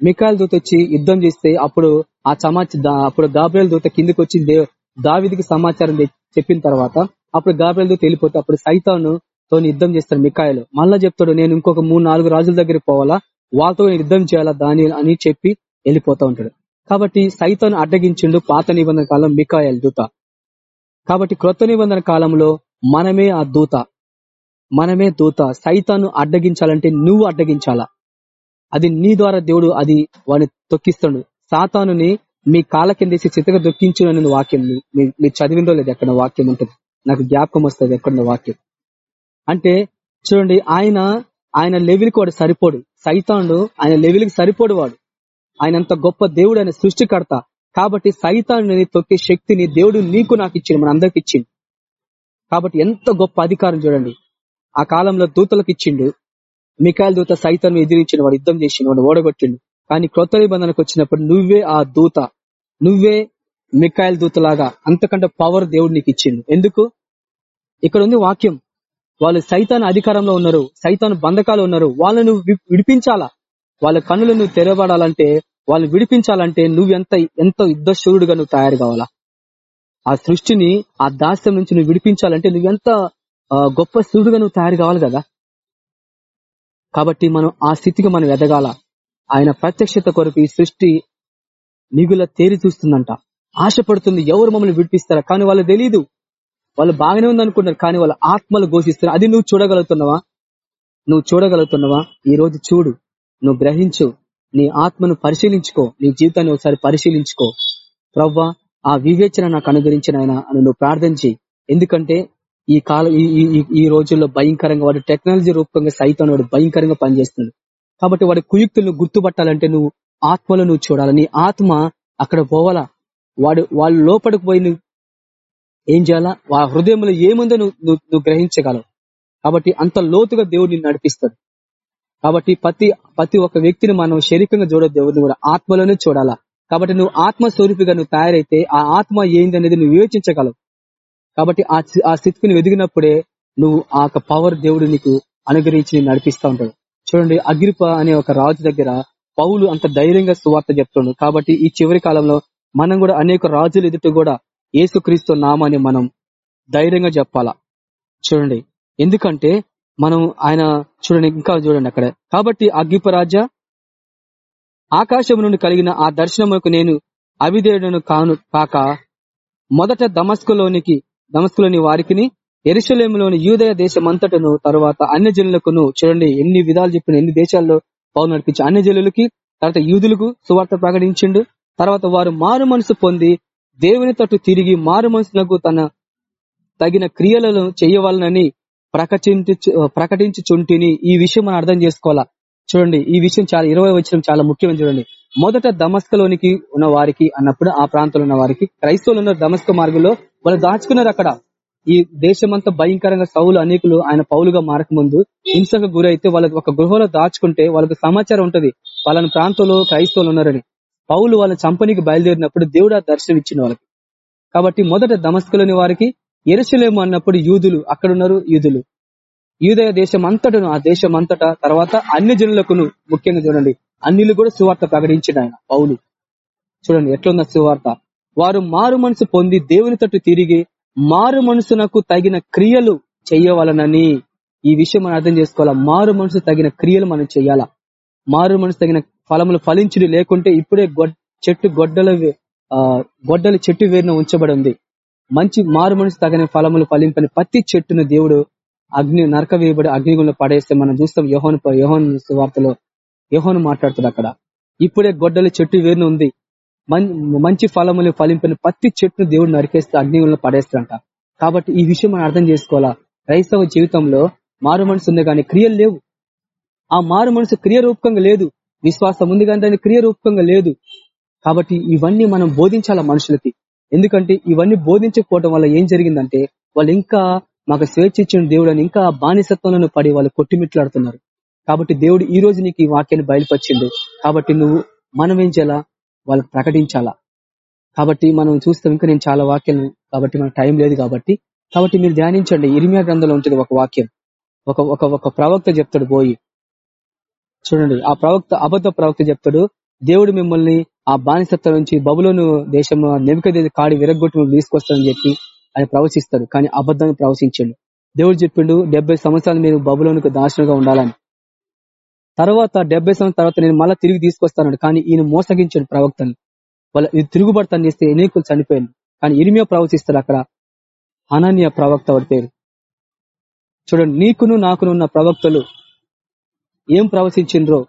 Speaker 1: మికాయల దూత వచ్చి యుద్ధం చేస్తే అప్పుడు ఆ సమాచారం అప్పుడు గాబ్రేల్ దూత కిందికి వచ్చి దావిదికి సమాచారం చెప్పిన తర్వాత అప్పుడు గాబ్రేల్ దూత వెళ్ళిపోతే అప్పుడు సైతాను తో యుద్ధం చేస్తాడు మికాయలు మళ్ళా చెప్తాడు నేను ఇంకొక మూడు నాలుగు రాజుల దగ్గరికి పోవాలా? వాళ్ళతో యుద్ధం చేయాలా దాని అని చెప్పి వెళ్ళిపోతా ఉంటాడు. కాబట్టి సైతాను అడ్డగించిండు పాత నిబంధన కాలం మికాయల్ దూత. కాబట్టి క్రొత్త నిబంధన కాలంలో మనమే ఆ దూత. మనమే దూత. సైతాను అడ్డగించాలంటే నువ్వు అడ్డగించాలా? అది నీ ద్వారా దేవుడు అది వాడిని తొక్కిస్తాడు. సాతానుని మీ కాళ్ళ కిందేసి చితక దొక్కించు అనే వాక్యం. మీరు చదివిందో లేదు ఎక్కడ వాక్యం ఉంటుంది. నాకు జ్ఞాపకం వస్తుంది ఎక్కడ వాక్యం. అంటే చూడండి ఆయన ఆయన లెవెల్కి వాడు సరిపోడు. సైతానుడు ఆయన లెవెల్కి సరిపోడు వాడు. ఆయన అంత గొప్ప దేవుడు ఆయన సృష్టికర్త. కాబట్టి సైతాన్ని తొక్కే శక్తిని దేవుడు నీకు నాకు ఇచ్చిండు మన అందరికి ఇచ్చిండు. కాబట్టి ఎంత గొప్ప అధికారం చూడండి. ఆ కాలంలో దూతలకు ఇచ్చిండు. మికాయల దూత సైతాన్ని ఎదిరించిన వాడు యుద్ధం చేసి వాడు ఓడగొట్టిండు. కానీ క్రొత్త నిబంధనకు వచ్చినప్పుడు నువ్వే ఆ దూత నువ్వే మికాయల దూతలాగా అంతకంటే పవర్ దేవుడు నీకు ఇచ్చిండు. ఎందుకు? ఇక్కడ ఉంది వాక్యం. వాళ్ళు సైతాన్ అధికారంలో ఉన్నారు సైతాన్ బంధకాలు ఉన్నారు వాళ్ళను నువ్వు విడిపించాలా? వాళ్ళ కన్నులు నువ్వు తెరవడాలంటే వాళ్ళు విడిపించాలంటే నువ్వు ఎంత ఎంత యుద్ధశూరుడుగా నువ్వు తయారు కావాలా? ఆ సృష్టిని ఆ దాస్యం నుంచి నువ్వు విడిపించాలంటే నువ్వెంత గొప్ప సూర్యుడుగా నువ్వు తయారు కావాలి కదా? కాబట్టి మనం ఆ స్థితికి మనం ఎదగాల. ఆయన ప్రత్యక్షత కొరకు ఈ సృష్టి మిగుల తేరి చూస్తుందంట. ఆశపడుతుంది ఎవరు మమ్మల్ని విడిపిస్తారా? కానీ వాళ్ళు తెలియదు వాళ్ళు బాగానే ఉందనుకుంటున్నారు కానీ వాళ్ళ ఆత్మలు ఘోషిస్తారు అది నువ్వు చూడగలుగుతున్నావా? నువ్వు చూడగలుగుతున్నావా? ఈ రోజు చూడు. నువ్వు గ్రహించు. నీ ఆత్మను పరిశీలించుకో. నీ జీవితాన్ని ఒకసారి పరిశీలించుకో. ప్రవ్వా ఆ వివేచన నాకు అనుగ్రహించిన ఆయన అని నువ్వు ప్రార్థించి ఎందుకంటే ఈ కాల ఈ ఈ- రోజుల్లో భయంకరంగా వాడు టెక్నాలజీ రూపంగా సైతం వాడు భయంకరంగా పనిచేస్తున్నాడు. కాబట్టి వాడి కుయుక్తులను గుర్తుపట్టాలంటే నువ్వు ఆత్మలో నువ్వు చూడాలి. నీ ఆత్మ అక్కడ పోవాలా? వాడు వాళ్ళు లోపలికి పోయి నువ్వు ఏం చేయాలా? వా హృదయంలో ఏముందో నువ్వు నువ్వు- నువ్వు గ్రహించగలవు. కాబట్టి అంత లోతుగా దేవుడు నిన్ను నడిపిస్తాడు. కాబట్టి ప్రతి ప్రతి ఒక్క వ్యక్తిని మనం శరీరంగా చూడదు దేవుడిని కూడా ఆత్మలోనే చూడాలా? కాబట్టి నువ్వు ఆత్మ స్వరూపిగా నువ్వు తయారైతే ఆ ఆత్మ ఏంది అనేది నువ్వు వివేచించగలవు కాబట్టి ఆ స్థి- ఆ స్థితికి నువ్వు ఎదిగినప్పుడే నువ్వు ఆ యొక్క పవర్ దేవుడు నీకు అనుగ్రహించి నడిపిస్తూ నడిపిస్తా ఉంటాడు. చూడండి అగ్రిప అనే ఒక రాజు దగ్గర పౌలు అంత ధైర్యంగా సువార్త చెప్తుండు. కాబట్టి ఈ చివరి కాలంలో మనం కూడా అనేక రాజులు ఎదుట కూడా ఏసుక్రీస్తు నామాన్ని మనం ధైర్యంగా చెప్పాలా? చూడండి ఎందుకంటే మనం ఆయన చూడండి ఇంకా చూడండి అక్కడ. కాబట్టి అగ్గిప రాజ ఆకాశం నుండి కలిగిన ఆ దర్శనములకు నేను అవిధేయుడను కాను కాక మొదట దమస్కులోనికి దమస్కులోని వారికిని ఎరుసలేములోని యూదయ దేశమంతటను తర్వాత అన్య జనులకును చూడండి ఎన్ని విధాలు చెప్పిన ఎన్ని దేశాల్లో పౌరు నడిపించి అన్య జనులకి తర్వాత యూదులకు సువార్త ప్రకటించిండు. తర్వాత వారు మారు మనసు పొంది దేవుని తట్టు తిరిగి మారు మనసులకు తన తగిన క్రియలను చేయవాలనని ప్రకటించు ప్రకటించుచుంటిని ఈ విషయం మనం అర్థం చేసుకోవాలా? చూడండి ఈ విషయం చాలా ఇరవై వచ్చిన చాలా ముఖ్యమైన చూడండి. మొదట దమస్కలోనికి ఉన్న వారికి అన్నప్పుడు ఆ ప్రాంతంలో ఉన్న వారికి క్రైస్తవులు ఉన్న దమస్క మార్గంలో వాళ్ళు దాచుకున్నారు అక్కడ. ఈ దేశమంతా భయంకరంగా సౌలు అనేకులు ఆయన పౌలుగా మారకముందు హింసకు గురైతే వాళ్ళకి ఒక గృహలో దాచుకుంటే వాళ్ళకి సమాచారం ఉంటది. వాళ్ళని ప్రాంతంలో క్రైస్తవులు ఉన్నారని. పౌలు వాళ్ళ చంపనికి బయలుదేరినప్పుడు దేవుడు ఆ దర్శనం ఇచ్చిన వాళ్ళకి. కాబట్టి మొదట దమస్కులోని వారికి ఎరుసలేము అన్నప్పుడు యూదులు అక్కడ ఉన్నారు యూదులు. యూదయ దేశం అంతటను ఆ దేశం అంతటా తర్వాత అన్ని జనులకును ముఖ్యంగా చూడండి అన్నిలు కూడా సువార్త ప్రకటించిన ఆయన పౌలు. చూడండి ఎట్లున్న సువార్త? వారు మారు మనసు పొంది దేవుని తట్టు తిరిగి మారు మనసునకు తగిన క్రియలు చెయ్యవలనని ఈ విషయం మనం అర్థం చేసుకోవాలా? మారు మనసు తగిన క్రియలు మనం చెయ్యాలా మారు మనసు తగిన ఫలములు ఫలించుడు లేకుంటే ఇప్పుడే చెట్టు గొడ్డల గొడ్డల చెట్టు వేరున ఉంచబడి ఉంది. మంచి మారు మనసు తగిన ఫలములు ఫలింపని ప్రతి చెట్టును దేవుడు అగ్ని నరక వేయబడి అగ్నిగుంలో పడేస్తే మనం చూస్తాం యోహోన్ యోహోన్ వార్తలో యోహోను మాట్లాడుతుంది అక్కడ. ఇప్పుడే గొడ్డల చెట్టు వేరును ఉంది. మంచి ఫలములు ఫలింపిన ప్రతి చెట్టును దేవుడు నరికేస్తే అగ్నిగుంలో పడేస్తాడంట. కాబట్టి ఈ విషయం మనం అర్థం చేసుకోవాలా? క్రైస్తవ జీవితంలో మారు మనసు ఉంది కానీ క్రియలు లేవు. ఆ మారు మనసు క్రియరూపకంగా లేదు. విశ్వాసం ఉంది కానీ దాని క్రియరూపకంగా లేదు. కాబట్టి ఇవన్నీ మనం బోధించాలా మనుషులకి? ఎందుకంటే ఇవన్నీ బోధించకపోవడం వల్ల ఏం జరిగిందంటే వాళ్ళు ఇంకా మాకు స్వేచ్ఛ ఇచ్చిన దేవుడు అని ఇంకా బానిసత్వంలో పడి వాళ్ళు కొట్టిమిట్లాడుతున్నారు. కాబట్టి దేవుడు ఈ రోజు నీకు ఈ వాక్యాన్ని బయలుపరిచిండు. కాబట్టి నువ్వు మనం ఏం చేయాలా? వాళ్ళకి ప్రకటించాలా? కాబట్టి మనం చూస్తాం ఇంకా నేను చాలా వాక్యాలు కాబట్టి మనకు టైం లేదు కాబట్టి. కాబట్టి మీరు ధ్యానించండి. ఇరిమియా గ్రంథంలో ఉంటుంది ఒక వాక్యం. ఒక ఒక ఒక ప్రవక్త చెప్తాడు పోయి చూడండి. ఆ ప్రవక్త అబద్ధ ప్రవక్త చెప్తాడు దేవుడు మిమ్మల్ని ఆ బానిసత్వం నుంచి బబులోను దేశం నెమిక కాడి విరగొట్టి తీసుకొస్తానని చెప్పి ఆయన ప్రవచిస్తాడు. కానీ అబద్ధాన్ని ప్రవచించండు. దేవుడు చెప్పిండు డెబ్బై సంవత్సరాలు మీరు బబులోనికి దాశనగా ఉండాలని. తర్వాత డెబ్బై సంవత్సరం తర్వాత నేను మళ్ళీ తిరిగి తీసుకొస్తాను కానీ ఈయన మోసగించాడు ప్రవక్తను. వాళ్ళ ఇది తిరుగుబడతాను చేస్తే ఎన్నికలు చనిపోయాను కానీ ఇరిమియా ప్రవచిస్తారు అక్కడ. అనన్య ప్రవక్త వాడి పేరు. చూడండి నీకును నాకును ఉన్న ప్రవక్తలు ఏం ప్రవచించిండ్రో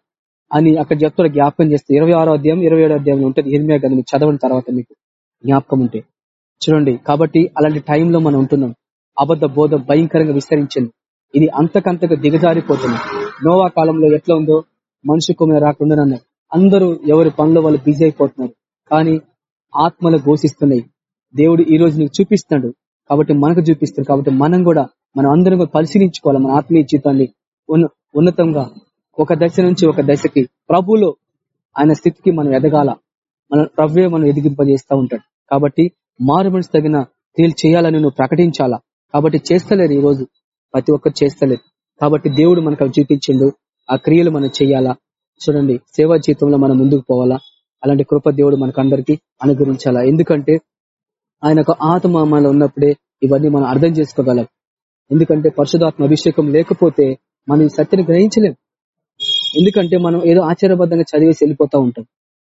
Speaker 1: అని అక్కడ చెప్తాడు జ్ఞాపకం చేస్తే ఇరవై ఆరో అధ్యాయం ఇరవై ఏడో అధ్యాయంలో ఉంటుంది. ఇరిమియా గది మీకు చదవని తర్వాత మీకు. జ్ఞాపకం ఉంటే. చూడండి కాబట్టి అలాంటి టైంలో మనం ఉంటున్నాం. అబద్ధ బోధ భయంకరంగా విస్తరించింది. ఇది అంతకంతగా దిగజారిపోతుంది. నోవా కాలంలో ఎట్లా ఉందో మనిషి కొమ్మ రాకుండా అందరూ ఎవరి పనులు వాళ్ళు బిజీ అయిపోతున్నారు. కానీ ఆత్మలు ఘోషిస్తున్నాయి. దేవుడు ఈ రోజు నీకు చూపిస్తున్నాడు కాబట్టి మనకు చూపిస్తాడు. కాబట్టి మనం కూడా మనం అందరం కూడా పరిశీలించుకోవాలి మన ఆత్మీయ జీవితాన్ని. ఉన్నతంగా ఒక దశ నుంచి ఒక దశకి ప్రభులో ఆయన స్థితికి మనం ఎదగాల. మన ప్రభువే మనం ఎదిగింపజేస్తూ ఉంటాడు. కాబట్టి మారు మనసు తగిన క్రియలు చేయాలని నువ్వు ప్రకటించాలా? కాబట్టి చేస్తలేరు ఈ రోజు ప్రతి ఒక్కరు చేస్తలేరు. కాబట్టి దేవుడు మనకు చూపించిండు. ఆ క్రియలు మనం చేయాలా? చూడండి సేవా జీవితంలో మనం ముందుకు పోవాలా? అలాంటి కృప దేవుడు మనకు అందరికీ అనుగ్రహించాలా? ఎందుకంటే ఆయన ఆత్మ మనలో ఉన్నప్పుడే ఇవన్నీ మనం అర్థం చేసుకోగలం. ఎందుకంటే పరిశుధాత్మ అభిషేకం లేకపోతే మనం ఈ సత్యని గ్రహించలేం. ఎందుకంటే మనం ఏదో ఆచారబద్ధంగా చదివేసి వెళ్ళిపోతా ఉంటాం.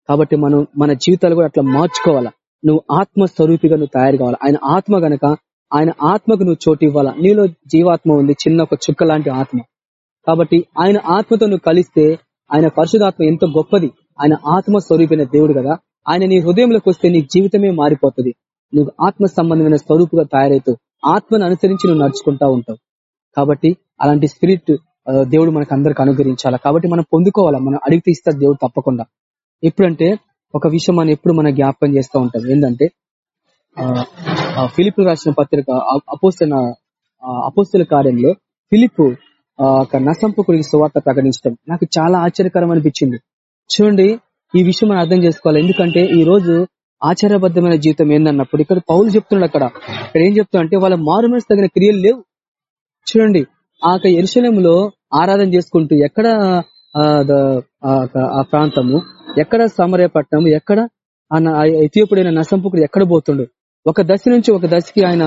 Speaker 1: కాబట్టి మనం మన జీవితాలు కూడా అట్లా మార్చుకోవాలా? నువ్వు ఆత్మ స్వరూపిగా నువ్వు తయారు కావాలి. ఆయన ఆత్మ గనక ఆయన ఆత్మకు నువ్వు చోటు ఇవ్వాలా? నీలో జీవాత్మ ఉంది చిన్న ఒక చుక్క లాంటి ఆత్మ. కాబట్టి ఆయన ఆత్మతో నువ్వు కలిస్తే ఆయన పరిశుధాత్మ ఎంతో గొప్పది. ఆయన ఆత్మ స్వరూపైన దేవుడు కదా. ఆయన నీ హృదయంలోకి వస్తే నీ జీవితమే మారిపోతుంది. నువ్వు ఆత్మ సంబంధమైన స్వరూపుగా తయారవుతావు ఆత్మను అనుసరించి నువ్వు నడుచుకుంటా ఉంటావు. కాబట్టి అలాంటి స్పిరిట్ దేవుడు మనకు అందరికి అనుగ్రహించాలా? కాబట్టి మనం పొందుకోవాలా? మనం అడిగితే ఇస్తారు దేవుడు తప్పకుండా. ఎప్పుడంటే ఒక విషయం మనం ఎప్పుడు మనం జ్ఞాపకం చేస్తూ ఉంటాం. ఏంటంటే ఫిలిప్ రాసిన పత్రిక అపోస్తున్న అపోస్తుల కార్యంలో ఫిలిప్ నసంపకుడికి సువార్త ప్రకటించడం నాకు చాలా ఆశ్చర్యకరం అనిపించింది. చూడండి ఈ విషయం మనం అర్థం చేసుకోవాలి. ఎందుకంటే ఈ రోజు ఆచారబద్ధమైన జీవితం ఏందన్నప్పుడు ఇక్కడ పౌలు చెప్తున్నాడు అక్కడ. ఇక్కడ ఏం చెప్తున్నా అంటే వాళ్ళ మారుమనసు తగిన క్రియలు లేవు. చూడండి ఆ ఎరుశలంలో ఆరాధన చేసుకుంటూ ఎక్కడ ఆ ప్రాంతము ఎక్కడ సమరయపట్నం ఎక్కడ ఎథియోపుడైన నసంపుకుడు ఎక్కడ పోతుండు? ఒక దశ నుంచి ఒక దశకి ఆయన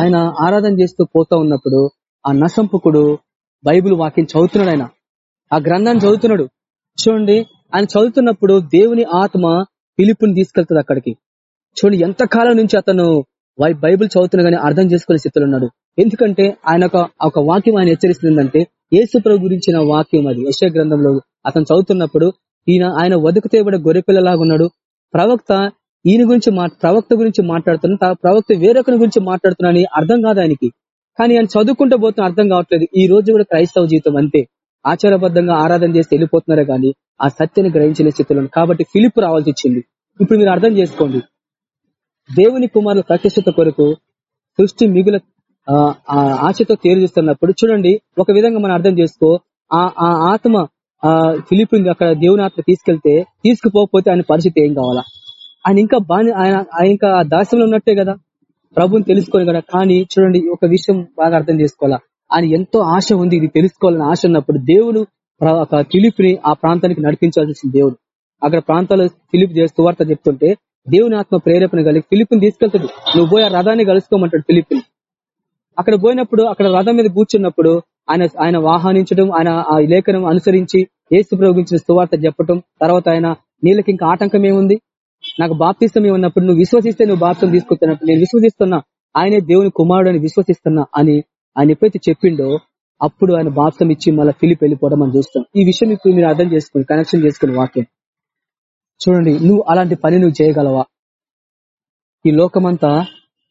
Speaker 1: ఆయన ఆరాధన చేస్తూ పోతా ఉన్నప్పుడు ఆ నసంపుకుడు బైబిల్ వాక్యం చదువుతున్నాడు ఆయన. ఆ గ్రంథాన్ని చదువుతున్నాడు. చూడండి ఆయన చదువుతున్నప్పుడు దేవుని ఆత్మ పిలుపుని తీసుకెళ్తుంది అక్కడికి. చూడండి ఎంత కాలం నుంచి అతను బైబిల్ చదువుతున్నా గానీ అర్థం చేసుకునే స్థితిలో ఉన్నాడు. ఎందుకంటే ఆయన ఒక వాక్యం ఆయన హెచ్చరిస్తుందంటే ఏసుప్రభు గురించిన వాక్యం అది. యశ గ్రంథంలో అతను చదువుతున్నప్పుడు ఈయన ఆయన వదుకు తేబడే గొర్రెపిల్లలాగా ఉన్నాడు ప్రవక్త ఈయన గురించి ప్రవక్త గురించి మాట్లాడుతున్నా ప్రవక్త వేరొకరి గురించి మాట్లాడుతున్నా అర్థం కాదు ఆయనకి. కానీ ఆయన చదువుకుంటూ పోతున్న అర్థం కావట్లేదు. ఈ రోజు కూడా క్రైస్తవ జీవితం అంతే. ఆచారబద్ధంగా ఆరాధన చేసి వెళ్ళిపోతున్నారే కానీ ఆ సత్యని గ్రహించిన స్థితిలో కాబట్టి ఫిలిప్ రావాల్సి వచ్చింది. ఇప్పుడు మీరు అర్థం చేసుకోండి. దేవుని కుమారుల ప్రతిష్టత కొరకు సృష్టి మిగుల ఆశతో తీరు చూస్తున్నప్పుడు చూడండి. ఒక విధంగా మనం అర్థం చేసుకో ఆ ఆత్మ ఆ ఫిలిప్ అక్కడ దేవుని ఆత్మ తీసుకెళ్తే తీసుకుపోకపోతే ఆయన పరిస్థితి ఏం కావాలా? ఆయన ఇంకా బాని ఆయన ఆయన ఇంకా దాస్యంలో ఉన్నట్టే కదా? ప్రభుని తెలుసుకొని కదా? కానీ చూడండి ఒక విషయం బాగా అర్థం చేసుకోవాలా? ఆయన ఎంతో ఆశ ఉంది ఇది తెలుసుకోవాలని ఆశ ఉన్నప్పుడు దేవుడు ఫిలిప్ని ఆ ప్రాంతానికి నడిపించాల్సిన దేవుడు. అక్కడ ప్రాంతాల్లో ఫిలిప్ చేస్తూ వార్త చెప్తుంటే దేవుని ఆత్మ ప్రేరేపణ కలిగి ఫిలిప్ని తీసుకెళ్తాడు. నువ్వు పోయి ఆ రథాన్ని కలుసుకోమంటాడు ఫిలిప్ని అక్కడ పోయినప్పుడు అక్కడ రథం మీద కూర్చున్నప్పుడు ఆయన ఆయన వాహనించడం ఆయన ఆ లేఖనం అనుసరించి ఏసు ప్రయోగించిన సువార్త చెప్పటం తర్వాత ఆయన నీళ్ళకి ఇంకా ఆటంకం ఏముంది? నాకు బాప్తిస్తం ఏమన్నప్పుడు నువ్వు విశ్వసిస్తే నువ్వు బాప్తం తీసుకొచ్చినప్పుడు నేను విశ్వసిస్తున్నా. ఆయనే దేవుని కుమారుడు అని విశ్వసిస్తున్నా అని ఆయన ఎప్పుడైతే చెప్పిండో అప్పుడు ఆయన బాప్తం ఇచ్చి మళ్ళీ ఫిలిప్ వెళ్ళిపోవడం మనం చూస్తాం. ఈ విషయం ఇప్పుడు మీరు అర్థం చేసుకుని కనెక్షన్ చేసుకుని వాక్యం. చూడండి నువ్వు అలాంటి పని నువ్వు చేయగలవా? ఈ లోకమంతా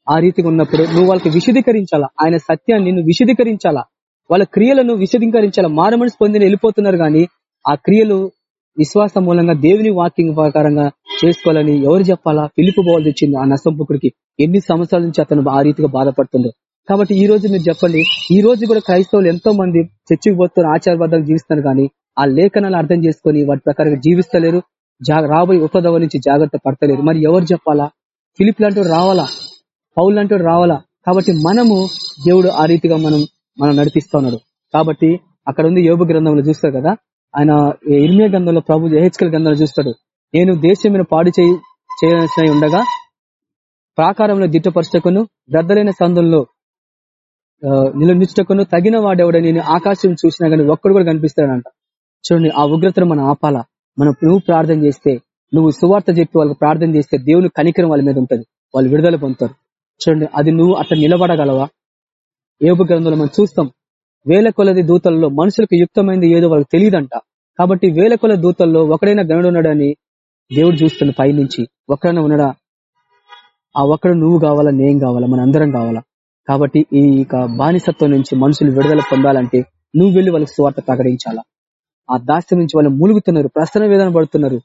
Speaker 1: ఆ రీతిగా ఉన్నప్పుడు నువ్వు వాళ్ళకి విశదీకరించాలా? ఆయన సత్యాన్ని నువ్వు విశదీకరించాలా? వాళ్ళ క్రియలను విశదీకరించాలా మారమనిసి పొందిన వెళ్ళిపోతున్నారు గాని ఆ క్రియలు విశ్వాసం మూలంగా దేవుని వాక్యం ప్రకారంగా చేసుకోవాలని ఎవరు చెప్పాలా? పిలుపు పోవాల్సి వచ్చింది ఆ నసంపుకుడికి ఎన్ని సంవత్సరాల నుంచి అతను ఆ రీతిగా బాధపడుతుండో. కాబట్టి ఈ రోజు మీరు చెప్పండి ఈ రోజు కూడా క్రైస్తవులు ఎంతో మంది చర్చికి పోతున్న ఆచారబద్ధాలు జీవిస్తున్నారు కానీ ఆ లేఖనాలు అర్థం చేసుకుని వాటి ప్రకారంగా జీవిస్తలేరు రాబోయే ఉపదవ నుంచి జాగ్రత్త పడతలేరు. మరి ఎవరు చెప్పాలా? ఫిలిప్ లాంటి రావాలా? పౌల్ లాంటి రావాలా? కాబట్టి మనము దేవుడు ఆ రీతిగా మనం మనం నడిపిస్తా ఉన్నాడు. కాబట్టి అక్కడ ఉంది యోగ గ్రంథంలో చూస్తారు కదా? ఆయన ఇర్మియా గ్రంథంలో ప్రభు జహెచ్కల్ గ్రంథంలో చూస్తాడు. నేను దేశం పాడు చేయాల్సిన ఉండగా ప్రాకారంలో దిట్టపరచకును దద్దలైన సందుల్లో నిలనిచ్చుటకును తగిన వాడెవడ నేను ఆకాశం చూసినా గానీ ఒక్కడు కూడా కనిపిస్తాడంట. చూడండి ఆ ఉగ్రతను మనం ఆపాలా? మనం నువ్వు ప్రార్థన చేస్తే నువ్వు సువార్త చెప్పి వాళ్ళకి ప్రార్థన చేస్తే దేవుని కనికరం వాళ్ళ మీద ఉంటుంది. వాళ్ళు విడుదల పొందుతారు. చూడండి అది నువ్వు అట్లా నిలబడగలవా? ఏబు గ్రంథంలో మనం చూస్తాం వేల కొలది దూతల్లో మనుషులకు యుక్తమైంది ఏదో వాళ్ళకి తెలియదంట. కాబట్టి వేల కొల దూతల్లో ఒకడైనా గనుడు ఉన్నాడని దేవుడు చూస్తున్న పైనుంచి ఒకడైనా ఉన్నాడా? ఆ ఒక్కడు నువ్వు కావాలా నేను కావాలా మన అందరం కావాలా? కాబట్టి ఈ బానిసత్వం నుంచి మనుషులు విడుదల పొందాలంటే నువ్వు వెళ్ళి వాళ్ళకి స్వార్థ ప్రకటించాలా? ఆ దాస్యం నుంచి వాళ్ళు మూలుగుతున్నారు ప్రసన్న వేదన పడుతున్నారు.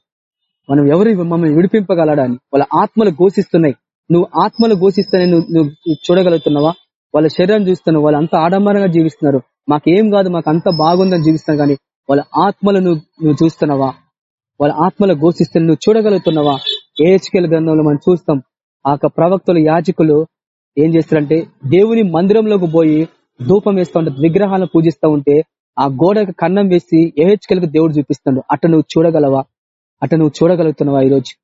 Speaker 1: మనం ఎవరు మమ్మల్ని విడిపింపగలడా అని వాళ్ళ ఆత్మలు ఘోషిస్తున్నాయి. నువ్వు ఆత్మలు ఘోషిస్తానే నువ్వు చూడగలుగుతున్నావా? వాళ్ళ శరీరం చూస్తాను వాళ్ళు అంత ఆడంబరంగా జీవిస్తున్నారు. మాకేం కాదు మాకు అంత బాగుందని జీవిస్తాను కానీ వాళ్ళ ఆత్మలను నువ్వు చూస్తున్నావా? వాళ్ళ ఆత్మల ఘోషిస్తే నువ్వు చూడగలుగుతున్నావా? ఏహెచ్కేల గ్రంథంలో మనం చూస్తాం ఆ ప్రవక్తలు యాజకులు ఏం చేస్తారంటే దేవుని మందిరంలోకి పోయి ధూపం వేస్తూ ఉంటే విగ్రహాలను పూజిస్తూ ఉంటే ఆ గోడకు కన్నం వేసి ఏహెచ్కేలకు దేవుడు చూపిస్తాడు. అట్ట నువ్వు చూడగలవా? అట్ట నువ్వు చూడగలుగుతున్నావా ఈరోజు?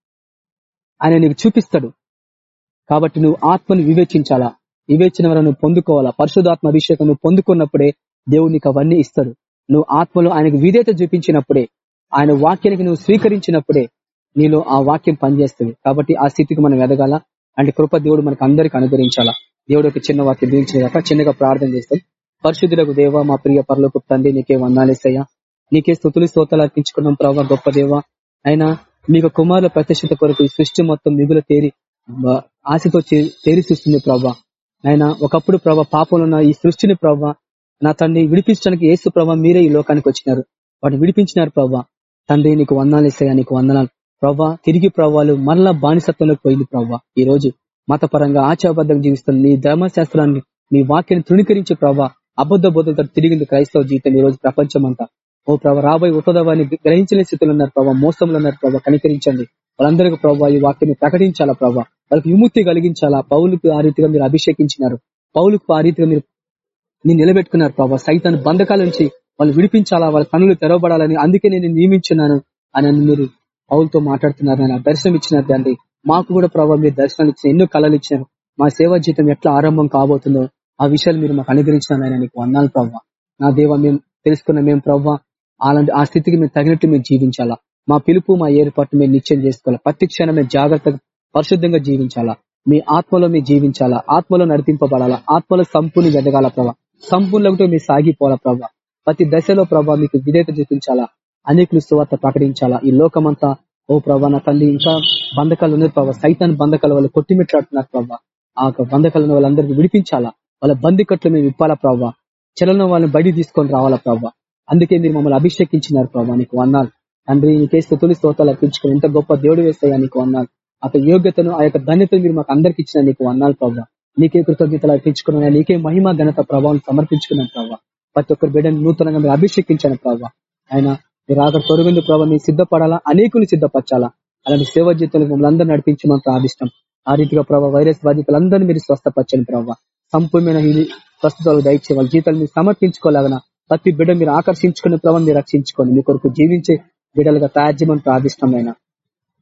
Speaker 1: ఆయన నీకు చూపిస్తాడు. కాబట్టి నువ్వు ఆత్మను వివేచించాలా? వివేచన వల్ల నువ్వు పొందుకోవాలా? పరిశుధాత్మ అభిషేకం నువ్వు పొందుకున్నప్పుడే దేవుడు నీకు అవన్నీ ఇస్తాడు. నువ్వు ఆత్మలో ఆయనకు విధేత చూపించినప్పుడే ఆయన వాక్యానికి నువ్వు స్వీకరించినప్పుడే నీలో ఆ వాక్యం పనిచేస్తుంది. కాబట్టి ఆ స్థితికి మనం ఎదగాల? అంటే కృప దేవుడు మనకు అందరికి అనుగ్రహించాలా? దేవుడు ఒక చిన్న వాక్యం దీవించినాక చిన్నగా ప్రార్థన చేస్తాం. పరిశుద్ధులకు దేవ మా ప్రియ పరలోకి తండ్రి నీకే వందాలేసయ్యా నీకే స్థుతులు స్తోతాలు అర్పించుకున్నాం ప్రభావ గొప్ప దేవ. అయినా మీకు కుమారుల ప్రతిష్ఠత కొరకు ఈ సృష్టి మొత్తం మిగులు తేరి ఆశతో తేరి చూస్తుంది ప్రభా. ఆయన ఒకప్పుడు ప్రభా పాపంలో ఉన్న ఈ సృష్టిని ప్రభా నా తండ్రి విడిపించడానికి ఏసు ప్రభా మీరే ఈ లోకానికి వచ్చినారు. వాటిని విడిపించినారు ప్రభా. తండ్రి నీకు వందాలు ఇస్తాయా నీకు వందనాలు. ప్రభా తిరిగి ప్రభావాలు మరలా బానిసత్వంలోకి పోయింది ప్రభా. ఈ రోజు మతపరంగా ఆచారబద్ధంగా జీవిస్తుంది నీ ధర్మశాస్త్రాన్ని నీ వాక్యాన్ని తృణీకరించి ప్రభా అబద్ధ బోధలతో తిరిగింది క్రైస్తవ జీవితం ఈ రోజు ప్రపంచం అంతా ఓ ప్రభా రాబోయే ఉపదవాన్ని గ్రహించలేని స్థితిలో ఉన్నారు ప్రభావ మోసంలో ఉన్నారు ప్రభావ కనికరించండి. వాళ్ళందరికీ ప్రభావ ఈ వాక్యాన్ని ప్రకటించాలా ప్రభావ వాళ్ళకి విముక్తి కలిగించాలా? పౌలకు ఆ రీతిగా మీరు అభిషేకించినారు. పౌలకు ఆ రీతిగా మీరు నేను నిలబెట్టుకున్నారు ప్రభావ సైతాన్ని బంధకాల నుంచి వాళ్ళు విడిపించాలా? వాళ్ళ పనులు తెరవబడాలని అందుకే నేను నియమించున్నాను అని మీరు పౌలతో మాట్లాడుతున్నారు ఆయన దర్శనం ఇచ్చినారు తండ్రి మాకు కూడా ప్రభావ మీరు దర్శనాలు ఇచ్చిన ఎన్నో కళలు ఇచ్చినారు మా సేవా జీతం ఎట్లా ఆరంభం కాబోతుందో ఆ విషయాలు మీరు మాకు అనుగ్రహించినారు ఆయన నీకు వందాలు ప్రభావ నా దేవ మేము తెలుసుకున్న మేము ప్రభావ అలాంటి ఆ స్థితికి మేము తగినట్టు మేము జీవించాలా? మా పిలుపు మా ఏర్పాటు మేము నిశ్చయం చేసుకోవాలి? ప్రతి క్షణం మేము జాగ్రత్తగా పరిశుద్ధంగా జీవించాలా? మీ ఆత్మలో మీ జీవించాలా? ఆత్మలో నడిపింపబడాలా? ఆత్మలో సంపూర్ణ ఎదగాల ప్రభా? సంపూర్ణంతో మీరు సాగిపోవాలా ప్రభా? ప్రతి దశలో ప్రభా మీకు విధేత చూపించాలా? అనేకులు సువార్త ప్రకటించాలా? ఈ లోకమంతా ఓ ప్రభా నా తల్లి ఇంకా బంధకాలు ఉన్నారు ప్రభావ సైతాన్ బంధకాల వాళ్ళు కొట్టిమిట్లాడుతున్నారు ప్రభా. ఆ బంధకాలను వాళ్ళందరికీ విడిపించాలా? వాళ్ళ బందికట్లు మేము ఇప్పాలా ప్రభావ చలన వాళ్ళని బయట తీసుకొని రావాలా ప్రభావ అందుకే మీరు మమ్మల్ని అభిషేకించినారు ప్రభావ నీకు అన్నారు తండ్రి నీకే స్థుతులు స్తోతాలు అర్పించుకుని ఎంత గొప్ప దేవుడు వేస్తాయా నీకు అన్నారు ఆ యోగ్యతను ఆ యొక్క ధన్యతను మీరు మాకు అందరికి ఇచ్చిన నీకు అన్నాలు ప్రభావ నీకే కృతజ్ఞతలు అర్పించుకున్నా నీకే మహిమ ఘనత ప్రభావం సమర్పించుకున్నాను ప్రభావ ప్రతి ఒక్కరు బిడ్డను నూతనంగా మీరు అభిషేకించాను ప్రభావ ఆయన మీరు ఆఖరి తొలగింది ప్రభావ మీరు సిద్ధపడాలా? అనేకులు సిద్ధపరచాలా? అలాంటి సేవ జీతాలకు మమ్మల్ని అందరూ నడిపించమని ప్రార్థిష్టం ఆ రీతిగా ప్రభావ వైరస్ బాధితులందరినీ మీరు స్వస్థపరచని ప్రభావ సంపూర్ణమైన ఇది స్వస్థతలు దయచే వాళ్ళ జీతాలు మీరు సమర్పించుకోలేగన? ప్రతి బిడ్డ మీరు ఆకర్షించుకునే ప్రభావం మీరు రక్షించుకోండి. మీ కొరకు జీవించే బిడ్డలుగా తయారు చేయమని ప్రార్థిష్టమైన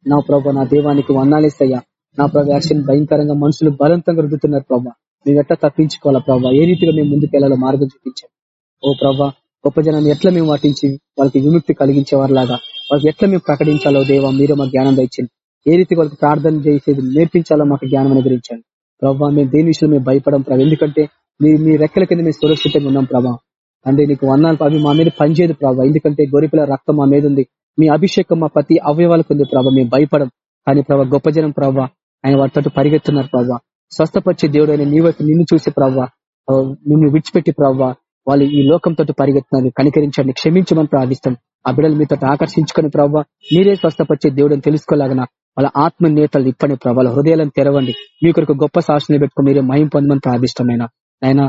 Speaker 1: నా ప్రభా నా దేవానికి వందాలేసయ్యా నా ప్రభు యాక్షన్ భయంకరంగా మనుషులు బలవంతంగా రుద్దుతున్నారు ప్రభా. మేము ఎట్లా తప్పించుకోవాలా ప్రభా? ఏ రీతిగా మేము ముందుకు వెళ్ళాలో మార్గం చూపించాం ఓ ప్రభా గొప్ప జనాన్ని ఎట్లా మేము వాటించి వాళ్ళకి విముక్తి కలిగించేవారిలాగా వాళ్ళకి ఎట్లా మేము ప్రకటించాలో దేవా మీరే మాకు జ్ఞానం తెచ్చింది ఏ రీతి వాళ్ళకి ప్రార్థన చేసేది నేర్పించాలో మాకు జ్ఞానం అనుగ్రహించండి. ప్రభావ మేము దేని విషయంలో మేము భయపడం ప్రభావ ఎందుకంటే మీ మీ రెక్కల కింద మేము సురక్షితంగా ఉన్నాం ప్రభావ అంటే నీకు వందాలు అవి మా మీద పనిచేయదు ప్రభావ ఎందుకంటే గొరిపిల రక్తం మా మీద ఉంది. మీ అభిషేకం మా ప్రతి అవయవాలకు ఉంది ప్రభావ మేము భయపడం. కానీ ప్రభావ గొప్ప జనం ప్రభావ ఆయన వాటితో పరిగెత్తున్నారు ప్రభావ స్వస్థపరిచే దేవుడు అయిన నీ వైపు నిన్ను చూసి ప్రభావ నిన్ను విడిచిపెట్టి ప్రభావ వాళ్ళు ఈ లోకంతో పరిగెత్తున్నారు. కనికరించండి క్షమించమని ప్రార్థిస్తాం. ఆ బిడ్డలు మీతో ఆకర్షించుకుని ప్రభావ మీరే స్వస్థపరిచే దేవుడు అని తెలుసుకోలేగన వాళ్ళ ఆత్మ నేతలు ఇప్పని ప్రభావ వాళ్ళ హృదయాలను తెరవండి. మీ కొరకు గొప్ప శాసనం పెట్టుకుని మీరే మయం పొందమని ప్రార్థిష్టమైన ఆయన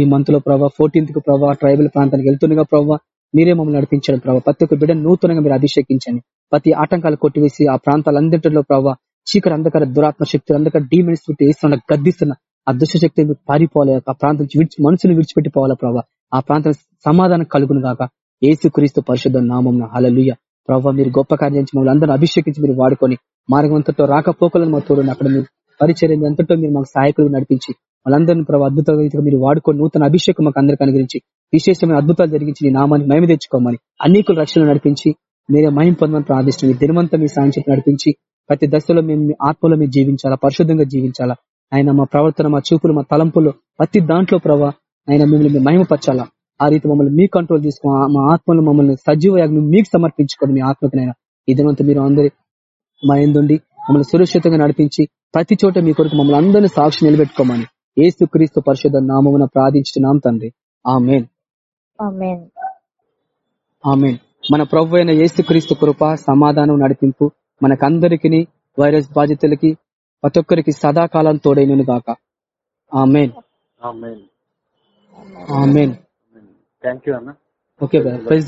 Speaker 1: ఈ మంత్లో ప్రభావ ఫోర్టీన్త్కు ప్రభావ ట్రైబల్ ప్రాంతానికి వెళ్తుండగా ప్రభావ మీరే మమ్మల్ని నడిపించండి ప్రభావ ప్రతి ఒక్క బిడ్డను నూతనంగా మీరు అభిషేకించండి. ప్రతి ఆటంకాలు కొట్టివేసి ఆ ప్రాంతాలందరిలో ప్రభావ చీకటి అంధకార దురాత్మ శక్తులు అంధకార డీమెన్స్ వేస్తున్న గద్దిస్తున్న ఆ దుష్టశక్తి పారిపోవాలి. ఆ ప్రాంతం విడిచి మనసును విడిచిపెట్టిపోవాలా ప్రభావ ఆ ప్రాంతం సమాధానం కలుగును గాక. ఏసు క్రీస్తు పరిశుద్ధ నామం హలలుయ ప్రభావ మీరు గొప్ప కార్యం మమ్మల్ని అందరూ అభిషేకించి మీరు వాడుకొని మార్గంతో రాకపోకలను మా తోడు అక్కడ మీరు పరిచయం ఎంతటో మీరు మాకు సహాయకులు నడిపించి వాళ్ళందరినీ ప్రభావ అద్భుత రీతిగా మీరు వాడుకొని నూతన అభిషేకం మాకు అందరికీ అనుగ్రహించి విశేషమైన అద్భుతాలు జరిగించి నీ నామాన్ని మేము తెచ్చుకోమని అనేకులు రక్షణ నడిపించి మీరే మహిం పొందమని ప్రార్థిస్తుంది దినమంతా మీ సాయం నడిపించి ప్రతి దశలో మేము ఆత్మలో మీరు జీవించాలా పరిశుద్ధంగా జీవించాలా? ఆయన మా ప్రవర్తన మా చూపులు మా తలంపులు ప్రతి దాంట్లో ప్రభావ ఆయన మిమ్మల్ని మహిమపరచాలా? ఆ రీతి మమ్మల్ని మీ కంట్రోల్ తీసుకో మా ఆత్మలు మమ్మల్ని సజీవ మీకు సమర్పించుకోండి మీ ఆత్మకనైనా ఇదంతా మీరు అందరి మా ఎందుండి మమ్మల్ని సురక్షితంగా నడిపించి ప్రతి చోట మీ కొరకు మమ్మల్ని అందరినీ సాక్షి నిలబెట్టుకోమని ఏసు క్రీస్తు పరిశుద్ధ నామమున ప్రార్థించున్నాం తండ్రి. ఆ ఆమెన్. ఆమెన్. మన ప్రభు అయిన క్రీస్తు కృప సమాధానం నడిపింపు మనకందరికి వైరస్ బాధితులకి ప్రతి ఒక్కరికి సదాకాలం తోడైనను గాక. Amen.
Speaker 3: Amen.
Speaker 1: Amen.
Speaker 3: Thank you అన్న.
Speaker 1: Okay praise